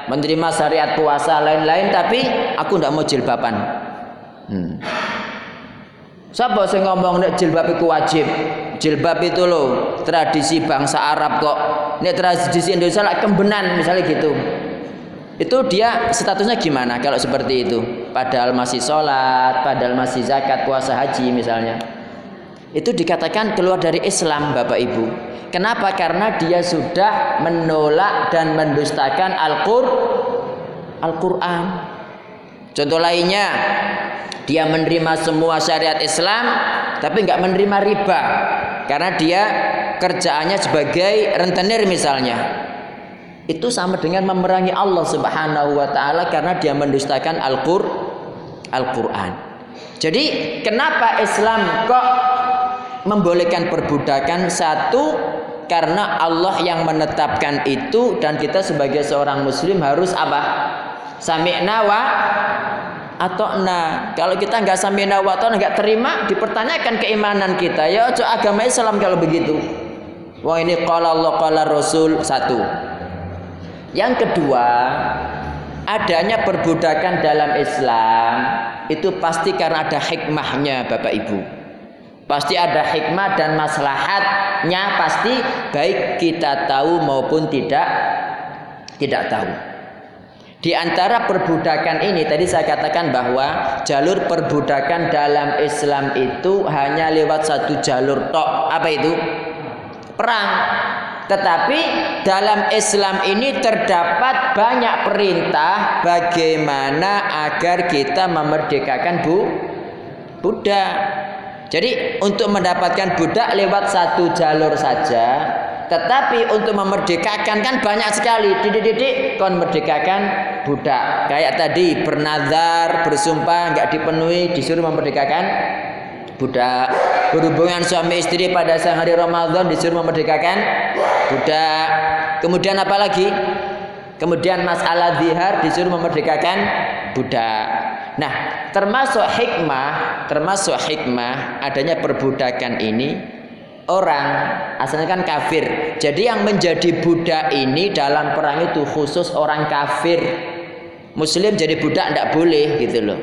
menerima syariat puasa lain-lain tapi aku tidak mau jilbaban. Hmm. Siapa saya ngomong nek jilbab itu wajib? Jilbab itu loh tradisi bangsa Arab kok. Nek tradisi Indonesia lah kembenan misalnya gitu. Itu dia statusnya gimana kalau seperti itu? Padahal masih sholat, padahal masih zakat, puasa haji misalnya. Itu dikatakan keluar dari Islam Bapak Ibu. Kenapa? Karena dia sudah menolak dan mendustakan Al-Qur'an. Al-Qur'an. Contoh lainnya, dia menerima semua syariat Islam tapi nggak menerima riba karena dia kerjaannya sebagai rentenir misalnya. Itu sama dengan memerangi Allah Subhanahu wa taala karena dia mendustakan Al-Qur'an. Al-Qur'an. Jadi, kenapa Islam kok membolehkan perbudakan satu karena Allah yang menetapkan itu dan kita sebagai seorang muslim harus apa? Sami'na wa atokna. Kalau kita nggak sami'na wa atokna nggak terima, dipertanyakan keimanan kita. Ya ojo agama Islam kalau begitu. Wah ini qala Allah qala Rasul satu. Yang kedua, adanya perbudakan dalam Islam itu pasti karena ada hikmahnya Bapak Ibu. Pasti ada hikmah dan maslahatnya pasti baik kita tahu maupun tidak tidak tahu. Di antara perbudakan ini tadi saya katakan bahwa jalur perbudakan dalam Islam itu hanya lewat satu jalur tok. Apa itu? Perang. tetapi dalam Islam ini terdapat banyak perintah bagaimana agar kita memerdekakan bu budak. Jadi untuk mendapatkan budak lewat satu jalur saja, tetapi untuk memerdekakan kan banyak sekali. Didik-didik kon merdekakan budak. Kayak tadi bernazar, bersumpah nggak dipenuhi disuruh memerdekakan budak. Berhubungan suami istri pada siang hari Ramadan disuruh memerdekakan budak. Kemudian apa lagi? Kemudian masalah zihar disuruh memerdekakan budak. Nah, termasuk hikmah, termasuk hikmah adanya perbudakan ini orang asalnya kan kafir. Jadi yang menjadi budak ini dalam perang itu khusus orang kafir. Muslim jadi budak tidak boleh gitu loh.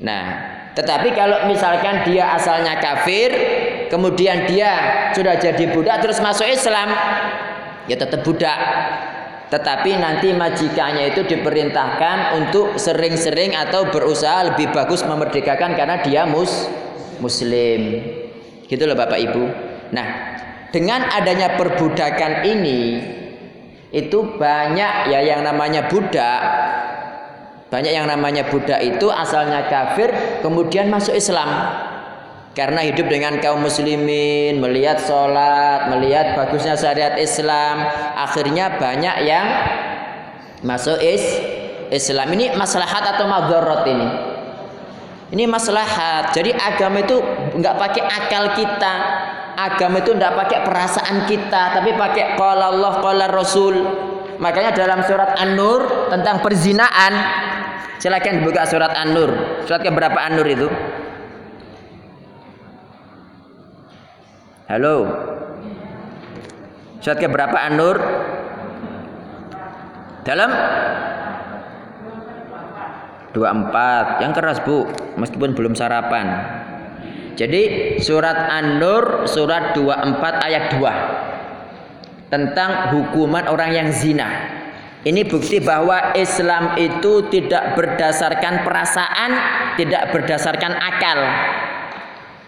Nah, tetapi kalau misalkan dia asalnya kafir, kemudian dia sudah jadi budak terus masuk Islam, ya tetap budak. Tetapi nanti majikannya itu diperintahkan untuk sering-sering atau berusaha lebih bagus memerdekakan karena dia mus muslim. Gitu loh Bapak Ibu. Nah, dengan adanya perbudakan ini itu banyak ya yang namanya budak. Banyak yang namanya budak itu asalnya kafir kemudian masuk Islam karena hidup dengan kaum muslimin, melihat sholat, melihat bagusnya syariat Islam, akhirnya banyak yang masuk is Islam. Ini maslahat atau madorot ini? Ini maslahat. Jadi agama itu nggak pakai akal kita, agama itu nggak pakai perasaan kita, tapi pakai qala Allah, qala Rasul. Makanya dalam surat An-Nur tentang perzinaan, silakan buka surat An-Nur. Surat ke berapa An-Nur itu? Halo. Surat ke berapa An-Nur? Dalam 24. Yang keras, Bu, meskipun belum sarapan. Jadi surat An-Nur surat 24 ayat 2 tentang hukuman orang yang zina. Ini bukti bahwa Islam itu tidak berdasarkan perasaan, tidak berdasarkan akal.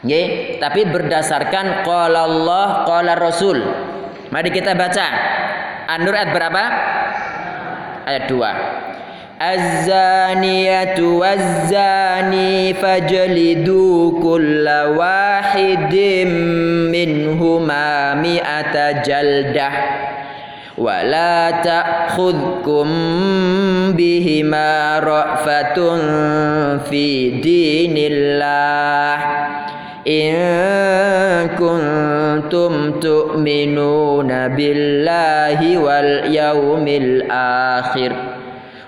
Nggih, tapi berdasarkan qala Allah, qala Rasul. Mari kita baca. An-Nur ayat berapa? Ayat 2. Az-zaniyatu waz-zani fajlidu kulla wahidin minhuma mi'ata jaldah wa la ta'khudkum bihima ra'fatun fi dinillah إن كنتم تؤمنون بالله واليوم الآخر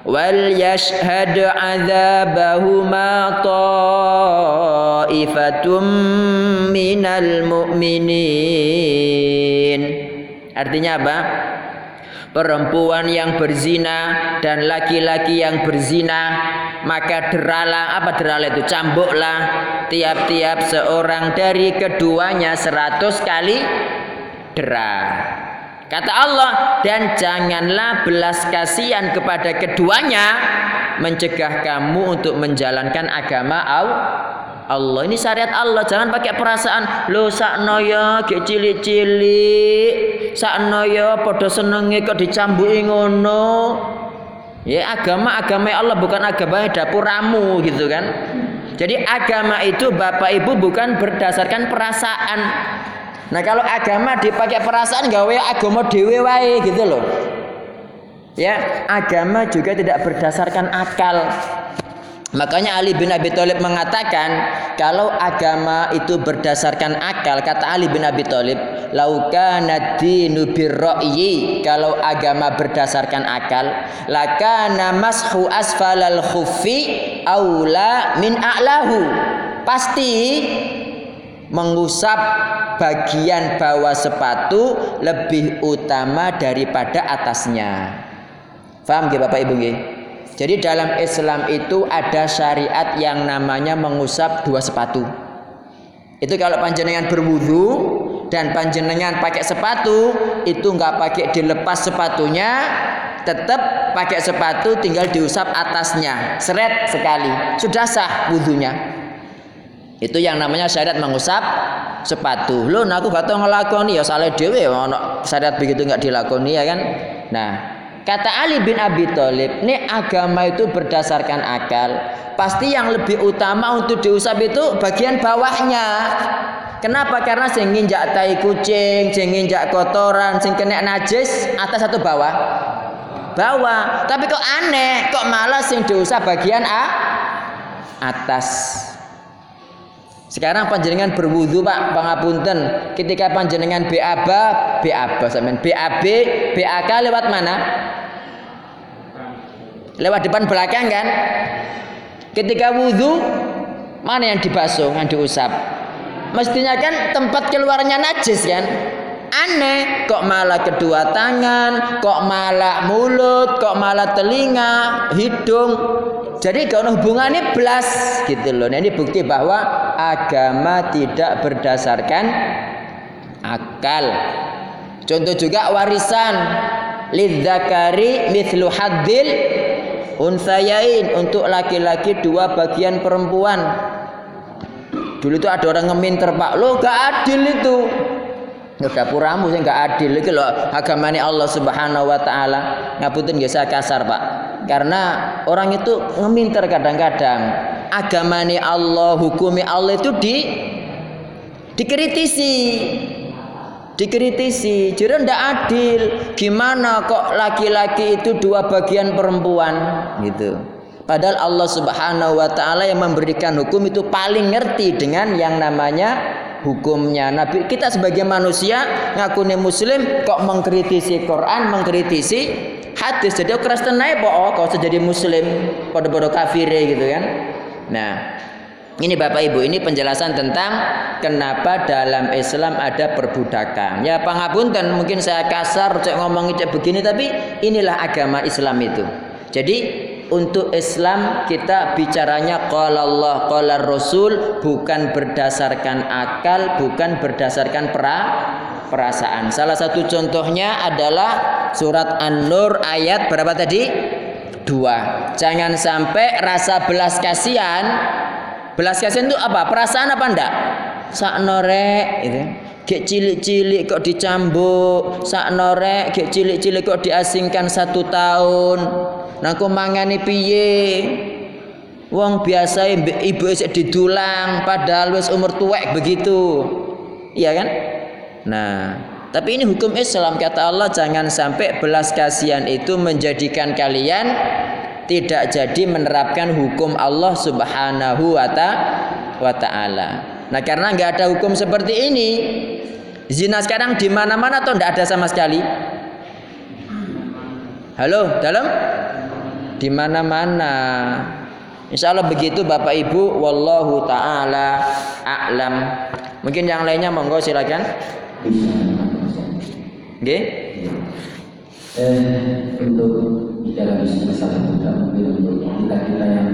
وليشهد عذابهما طائفة من المؤمنين Artinya apa? Perempuan yang berzina dan laki-laki yang berzina maka deralah apa deralah itu cambuklah tiap-tiap seorang dari keduanya seratus kali dera. Kata Allah dan janganlah belas kasihan kepada keduanya mencegah kamu untuk menjalankan agama Allah. Ini syariat Allah, jangan pakai perasaan. Lo sakno ya ge cilik-cilik, sakno ya padha senenge kok dicambuki ngono. Ya agama agama Allah bukan agama dapuramu gitu kan. Jadi agama itu Bapak Ibu bukan berdasarkan perasaan. Nah kalau agama dipakai perasaan gawe agama dewe wae gitu loh. Ya, agama juga tidak berdasarkan akal. Makanya Ali bin Abi Thalib mengatakan kalau agama itu berdasarkan akal kata Ali bin Abi Thalib laukana dinu birra'yi kalau agama berdasarkan akal lakana mashu asfalal khuffi aula min a'lahu pasti mengusap bagian bawah sepatu lebih utama daripada atasnya. Faham gak Bapak Ibu nggih? Jadi dalam Islam itu ada syariat yang namanya mengusap dua sepatu. Itu kalau panjenengan berwudu dan panjenengan pakai sepatu itu nggak pakai dilepas sepatunya, tetap pakai sepatu tinggal diusap atasnya, seret sekali, sudah sah wudhunya. Itu yang namanya syariat mengusap sepatu. Lho, nah aku gak tau ngelakoni ya salah dhewe ono syariat begitu nggak dilakoni ya kan. Nah, kata Ali bin Abi Thalib, ini agama itu berdasarkan akal. Pasti yang lebih utama untuk diusap itu bagian bawahnya. Kenapa? Karena sing nginjak tai kucing, sing nginjak kotoran, sing kena najis atas atau bawah? Bawah. Tapi kok aneh, kok malah sing diusap bagian A atas. Sekarang panjenengan berwudu Pak, pangapunten. Ketika panjenengan BAB, BAB sampean BAB, BAK lewat mana? Lewat depan belakang kan? Ketika wudu mana yang dibasuh, yang diusap? Mestinya kan tempat keluarnya najis kan? Aneh, kok malah kedua tangan, kok malah mulut, kok malah telinga, hidung. Jadi kalau hubungannya belas gitu loh. Nah, ini bukti bahwa agama tidak berdasarkan akal. Contoh juga warisan lidzakari mithlu haddil unsayain untuk laki-laki dua bagian perempuan. Dulu itu ada orang ngeminter pak, lo gak adil itu. Dapuramu sih gak adil. Itu loh agamanya Allah Subhanahu Wa Taala. Ngapunten gak saya kasar pak, karena orang itu ngeminter kadang-kadang. Agamanya Allah, hukumi Allah itu di dikritisi. Dikritisi. Jadi ndak adil. Gimana kok laki-laki itu dua bagian perempuan? Gitu. Padahal Allah Subhanahu wa taala yang memberikan hukum itu paling ngerti dengan yang namanya hukumnya Nabi kita sebagai manusia ngakuni muslim kok mengkritisi Quran mengkritisi hadis jadi keras tenai po kau jadi muslim pada-pada kafir gitu kan nah ini Bapak Ibu, ini penjelasan tentang kenapa dalam Islam ada perbudakan. Ya pangapunten, mungkin saya kasar cek ngomong cek begini tapi inilah agama Islam itu. Jadi untuk Islam kita bicaranya qala Allah qala Rasul bukan berdasarkan akal, bukan berdasarkan pra, perasaan. Salah satu contohnya adalah surat An-Nur ayat berapa tadi? Dua. Jangan sampai rasa belas kasihan Belas kasihan itu apa? Perasaan apa enggak? Sak norek gitu. Gek cilik-cilik kok dicambuk, sak norek gek cilik-cilik kok diasingkan satu tahun. Kok mangani piye? Wong biasa ibu isik didulang padahal wis umur tuwek begitu. Iya kan? Nah, tapi ini hukum Islam kata Allah jangan sampai belas kasihan itu menjadikan kalian tidak jadi menerapkan hukum Allah Subhanahu wa taala. Nah, karena nggak ada hukum seperti ini, zina sekarang di mana-mana atau tidak ada sama sekali? Halo, dalam? Di mana-mana. Insya Allah begitu Bapak Ibu. Wallahu taala a'lam. Mungkin yang lainnya monggo silakan. Oke. Eh, untuk bicara masalah muda mungkin untuk kita kita yang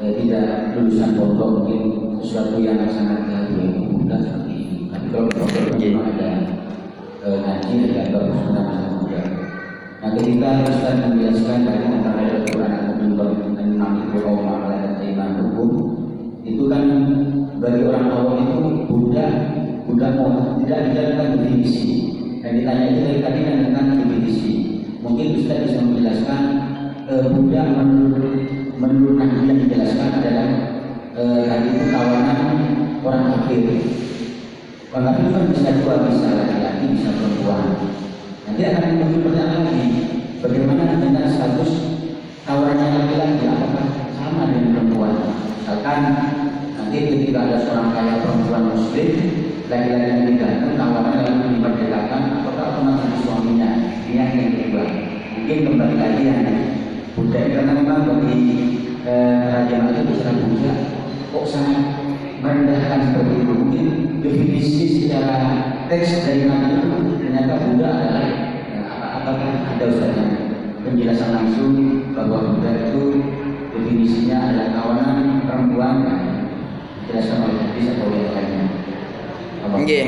eh, tidak lulusan pondok mungkin sesuatu yang sangat mudah seperti ini. Tapi kalau pondok ada eh, ngaji ada bagus. Nah ketika Ustaz menjelaskan dari antara Al-Quran dan Nabi Pulau Ma'ala dan Hukum itu kan bagi orang awam itu budak budak mau tidak dijalankan definisi. Dan ditanya itu dari tadi kan tentang definisi. Mungkin Ustaz bisa menjelaskan eh, budak menurut menurut Nabi yang dijelaskan adalah eh, tadi itu kawanan orang kafir. Orang kafir kan bisa dua bisa laki-laki bisa perempuan nanti akan muncul pertanyaan lagi bagaimana dengan status kawanannya laki-laki? Apakah sama dengan perempuan? Misalkan nanti ketika ada seorang kaya perempuan muslim laki-laki yang diganteng kawanannya lalu diperdagangkan apakah otomatis suaminya? Ini yang kedua. Mungkin kembali lagi yang budaya karena memang bagi eh, kerajaan itu besar budak kok sangat merendahkan seperti itu? Mungkin definisi secara teks dari nabi itu ternyata budak adalah eh, apakah ada ustaznya penjelasan langsung bahwa budak itu definisinya adalah kawanan perempuan jelaskan oleh hadis atau yang lainnya Oke.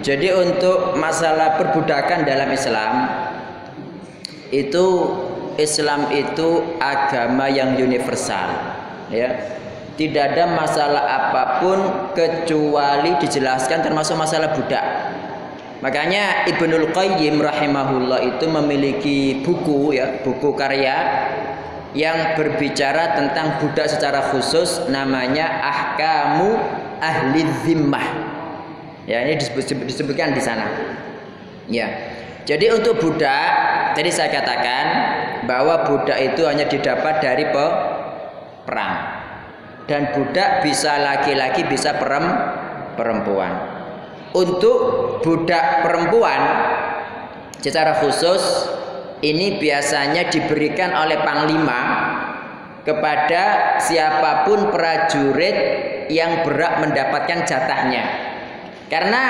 Jadi untuk masalah perbudakan dalam Islam itu Islam itu agama yang universal ya. tidak ada masalah apa pun kecuali dijelaskan termasuk masalah budak. Makanya Ibnul Qayyim rahimahullah itu memiliki buku ya, buku karya yang berbicara tentang budak secara khusus namanya Ahkamu Ahli Zimmah. Ya, ini disebut, disebutkan di sana. Ya. Jadi untuk budak, tadi saya katakan bahwa budak itu hanya didapat dari pe perang. Dan budak bisa laki-laki, bisa perempuan. Untuk budak perempuan secara khusus ini biasanya diberikan oleh panglima kepada siapa pun prajurit yang berhak mendapatkan jatahnya. Karena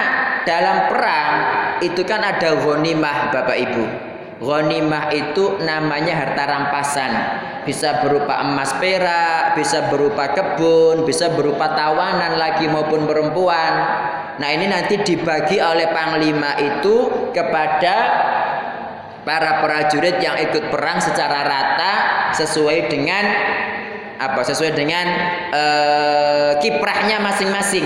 dalam perang itu kan ada ghanimah Bapak Ibu. Ghanimah itu namanya harta rampasan. Bisa berupa emas perak, bisa berupa kebun, bisa berupa tawanan lagi maupun perempuan. Nah ini nanti dibagi oleh panglima itu kepada para prajurit yang ikut perang secara rata sesuai dengan apa sesuai dengan uh, kiprahnya masing-masing.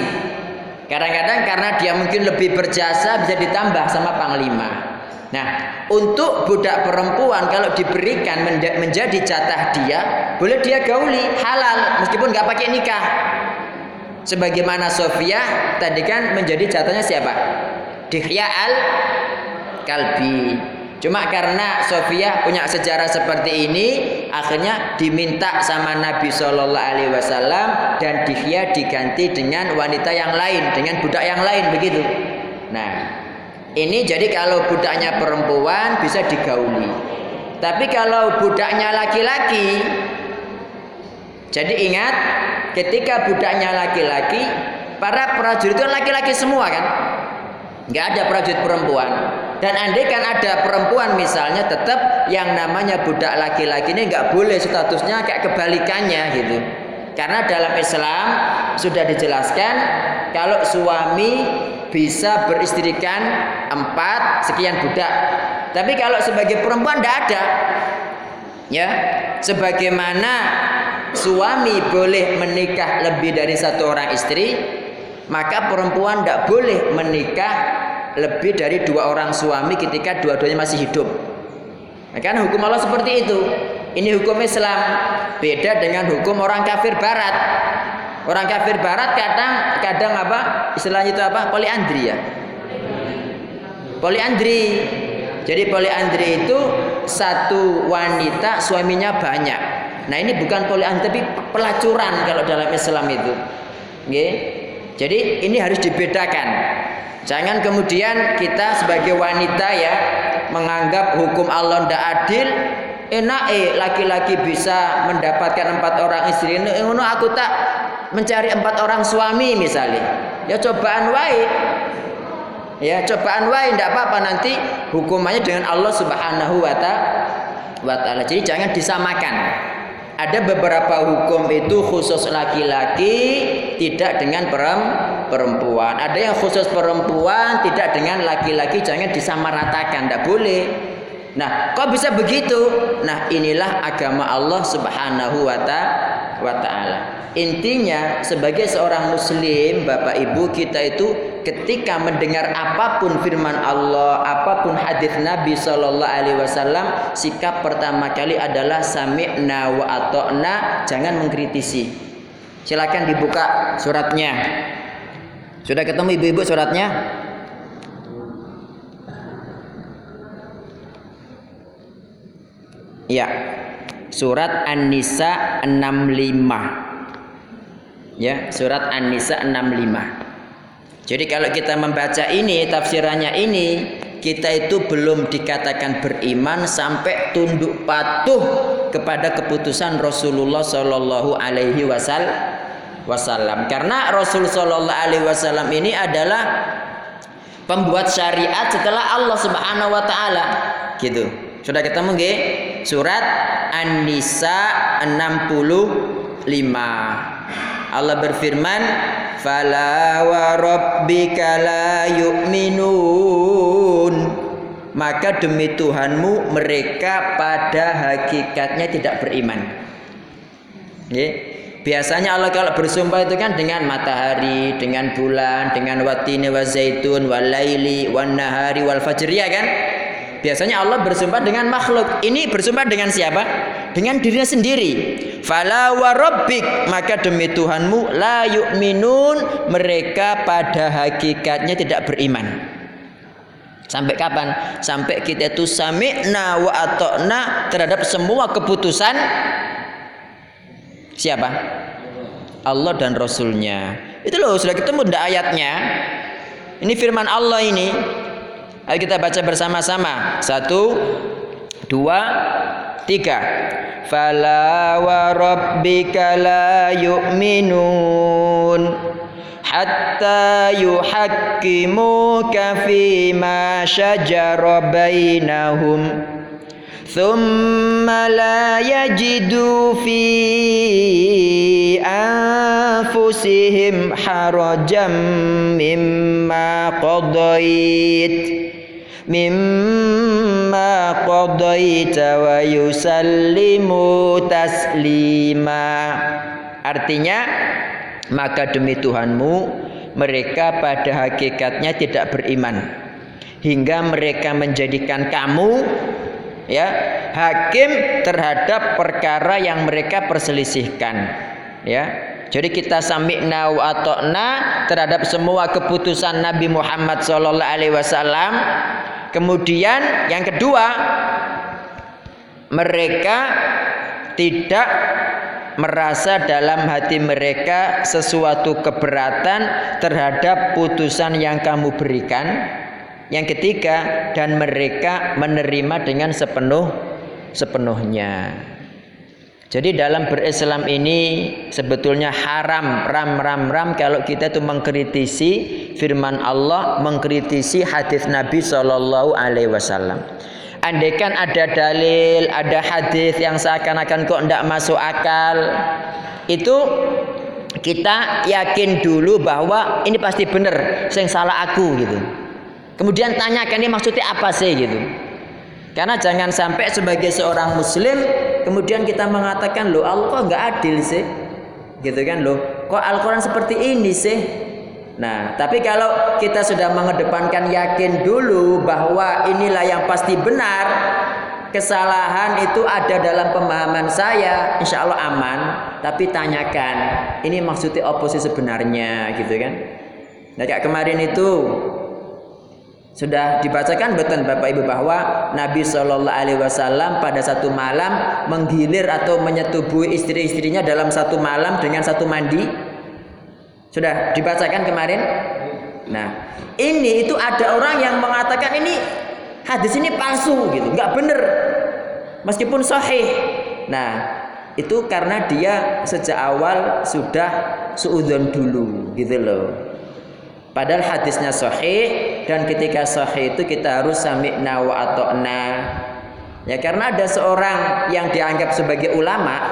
Kadang-kadang karena dia mungkin lebih berjasa bisa ditambah sama panglima. Nah, untuk budak perempuan kalau diberikan menjadi jatah dia, boleh dia gauli halal meskipun nggak pakai nikah. Sebagaimana Sofia tadi kan menjadi jatuhnya siapa? Dihya al Kalbi. Cuma karena Sofia punya sejarah seperti ini, akhirnya diminta sama Nabi Shallallahu Alaihi Wasallam dan Dihya diganti dengan wanita yang lain, dengan budak yang lain begitu. Nah, ini jadi kalau budaknya perempuan bisa digauli. Tapi kalau budaknya laki-laki, jadi ingat ketika budaknya laki-laki, para prajurit itu laki-laki semua kan? Nggak ada prajurit perempuan. Dan andai kan ada perempuan misalnya tetap yang namanya budak laki-laki ini nggak boleh statusnya kayak kebalikannya gitu. Karena dalam Islam sudah dijelaskan kalau suami bisa beristrikan empat sekian budak. Tapi kalau sebagai perempuan tidak ada. Ya, sebagaimana suami boleh menikah lebih dari satu orang istri, maka perempuan tidak boleh menikah lebih dari dua orang suami ketika dua-duanya masih hidup. Nah, kan hukum Allah seperti itu. Ini hukum Islam beda dengan hukum orang kafir barat. Orang kafir barat kadang kadang apa? Istilahnya itu apa? Poliandri ya. Poliandri. Jadi poliandri itu satu wanita suaminya banyak. Nah ini bukan poliandri tapi pelacuran kalau dalam Islam itu. Oke. Jadi ini harus dibedakan. Jangan kemudian kita sebagai wanita ya menganggap hukum Allah tidak adil. Enak eh laki-laki bisa mendapatkan empat orang istri. Ini aku tak mencari empat orang suami misalnya. Ya cobaan wae. Ya cobaan wae tidak apa-apa nanti hukumannya dengan Allah Subhanahu wa taala. Jadi jangan disamakan. Ada beberapa hukum itu khusus laki-laki, tidak dengan perempuan. Ada yang khusus perempuan, tidak dengan laki-laki. Jangan disamaratakan, tidak boleh. Nah, kok bisa begitu? Nah, inilah agama Allah Subhanahu wa taala. Intinya sebagai seorang muslim Bapak Ibu kita itu ketika mendengar apa pun firman Allah, apa pun hadis Nabi Shallallahu alaihi wasallam, sikap pertama kali adalah sami'na wa ata'na, jangan mengkritisi. Silakan dibuka suratnya. Sudah ketemu ibu-ibu suratnya? Ya. Surat An-Nisa 65 ya surat An-Nisa 65 jadi kalau kita membaca ini tafsirannya ini kita itu belum dikatakan beriman sampai tunduk patuh kepada keputusan Rasulullah Shallallahu Alaihi Wasallam. Karena Rasul Shallallahu Alaihi Wasallam ini adalah pembuat syariat setelah Allah Subhanahu Wa Taala. Gitu. Sudah ketemu nggih surat An-Nisa 65 Allah berfirman fala wa rabbika la yu'minun maka demi Tuhanmu mereka pada hakikatnya tidak beriman. Okay. Biasanya Allah kalau bersumpah itu kan dengan matahari, dengan bulan, dengan watini wa zaitun, wal laili, wan nahari, wal fajr ya kan? Biasanya Allah bersumpah dengan makhluk. Ini bersumpah dengan siapa? Dengan dirinya sendiri. Fala wa rabbik, maka demi Tuhanmu la yu'minun, mereka pada hakikatnya tidak beriman. Sampai kapan? Sampai kita itu sami'na wa ata'na terhadap semua keputusan siapa? Allah dan Rasulnya. Itu loh sudah ketemu ndak ayatnya? Ini firman Allah ini. Ayo kita baca bersama-sama. Satu, dua, tiga. Fala wa rabbika la yu'minun hatta yuhakkimuka fima syajara bainahum ثم لا يجدوا في أنفسهم حرجا مما قضيت مما قضيت ويسلموا تسليما Artinya maka demi Tuhanmu mereka pada hakikatnya tidak beriman hingga mereka menjadikan kamu ya hakim terhadap perkara yang mereka perselisihkan ya jadi kita sami'na wa ata'na terhadap semua keputusan Nabi Muhammad sallallahu alaihi wasallam kemudian yang kedua mereka tidak merasa dalam hati mereka sesuatu keberatan terhadap putusan yang kamu berikan yang ketiga dan mereka menerima dengan sepenuh sepenuhnya. Jadi dalam berislam ini sebetulnya haram ram ram ram kalau kita itu mengkritisi firman Allah, mengkritisi hadis Nabi Shallallahu Alaihi Wasallam. Andaikan ada dalil, ada hadis yang seakan-akan kok tidak masuk akal, itu kita yakin dulu bahwa ini pasti benar, yang salah aku gitu. Kemudian tanyakan ini maksudnya apa sih gitu. Karena jangan sampai sebagai seorang muslim kemudian kita mengatakan loh Allah kok nggak adil sih. Gitu kan loh. Kok Al-Quran seperti ini sih? Nah, tapi kalau kita sudah mengedepankan yakin dulu bahwa inilah yang pasti benar, kesalahan itu ada dalam pemahaman saya, insya Allah aman. Tapi tanyakan, ini maksudnya oposisi sebenarnya, gitu kan? Nah, kayak kemarin itu sudah dibacakan betul Bapak Ibu bahwa Nabi Shallallahu Alaihi Wasallam pada satu malam menggilir atau menyetubuhi istri-istrinya dalam satu malam dengan satu mandi. Sudah dibacakan kemarin. Nah, ini itu ada orang yang mengatakan ini hadis ini palsu gitu, nggak benar. Meskipun sahih. Nah, itu karena dia sejak awal sudah suudon dulu gitu loh. Padahal hadisnya sahih dan ketika sahih itu kita harus sami'na wa ata'na. Ya karena ada seorang yang dianggap sebagai ulama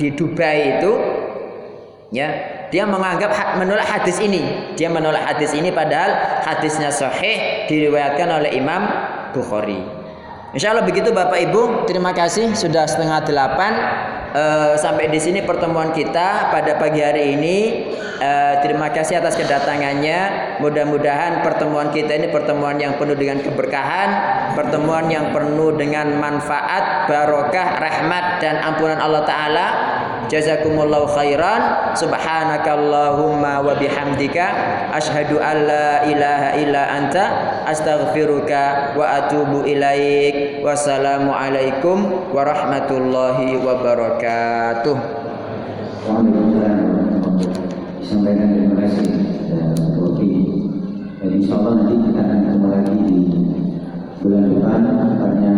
di Dubai itu ya dia menganggap menolak hadis ini. Dia menolak hadis ini padahal hadisnya sahih diriwayatkan oleh Imam Bukhari. Insya Allah begitu Bapak Ibu. Terima kasih sudah setengah delapan. Uh, sampai di sini pertemuan kita pada pagi hari ini. Uh, terima kasih atas kedatangannya. Mudah-mudahan pertemuan kita ini pertemuan yang penuh dengan keberkahan, pertemuan yang penuh dengan manfaat, barokah, rahmat dan ampunan Allah Taala. Jazakumullahu khairan. Subhanakallahumma wa bihamdika asyhadu an la ilaha illa anta astaghfiruka wa atubu ilaik. Wassalamualaikum warahmatullahi wabarakatuh. Sampaikan terima kasih Kopi. Dan insya Allah nanti kita akan ketemu lagi di bulan depan tepatnya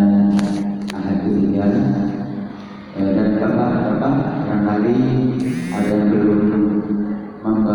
ahad ketiga dan bapak ada yang belum membaca.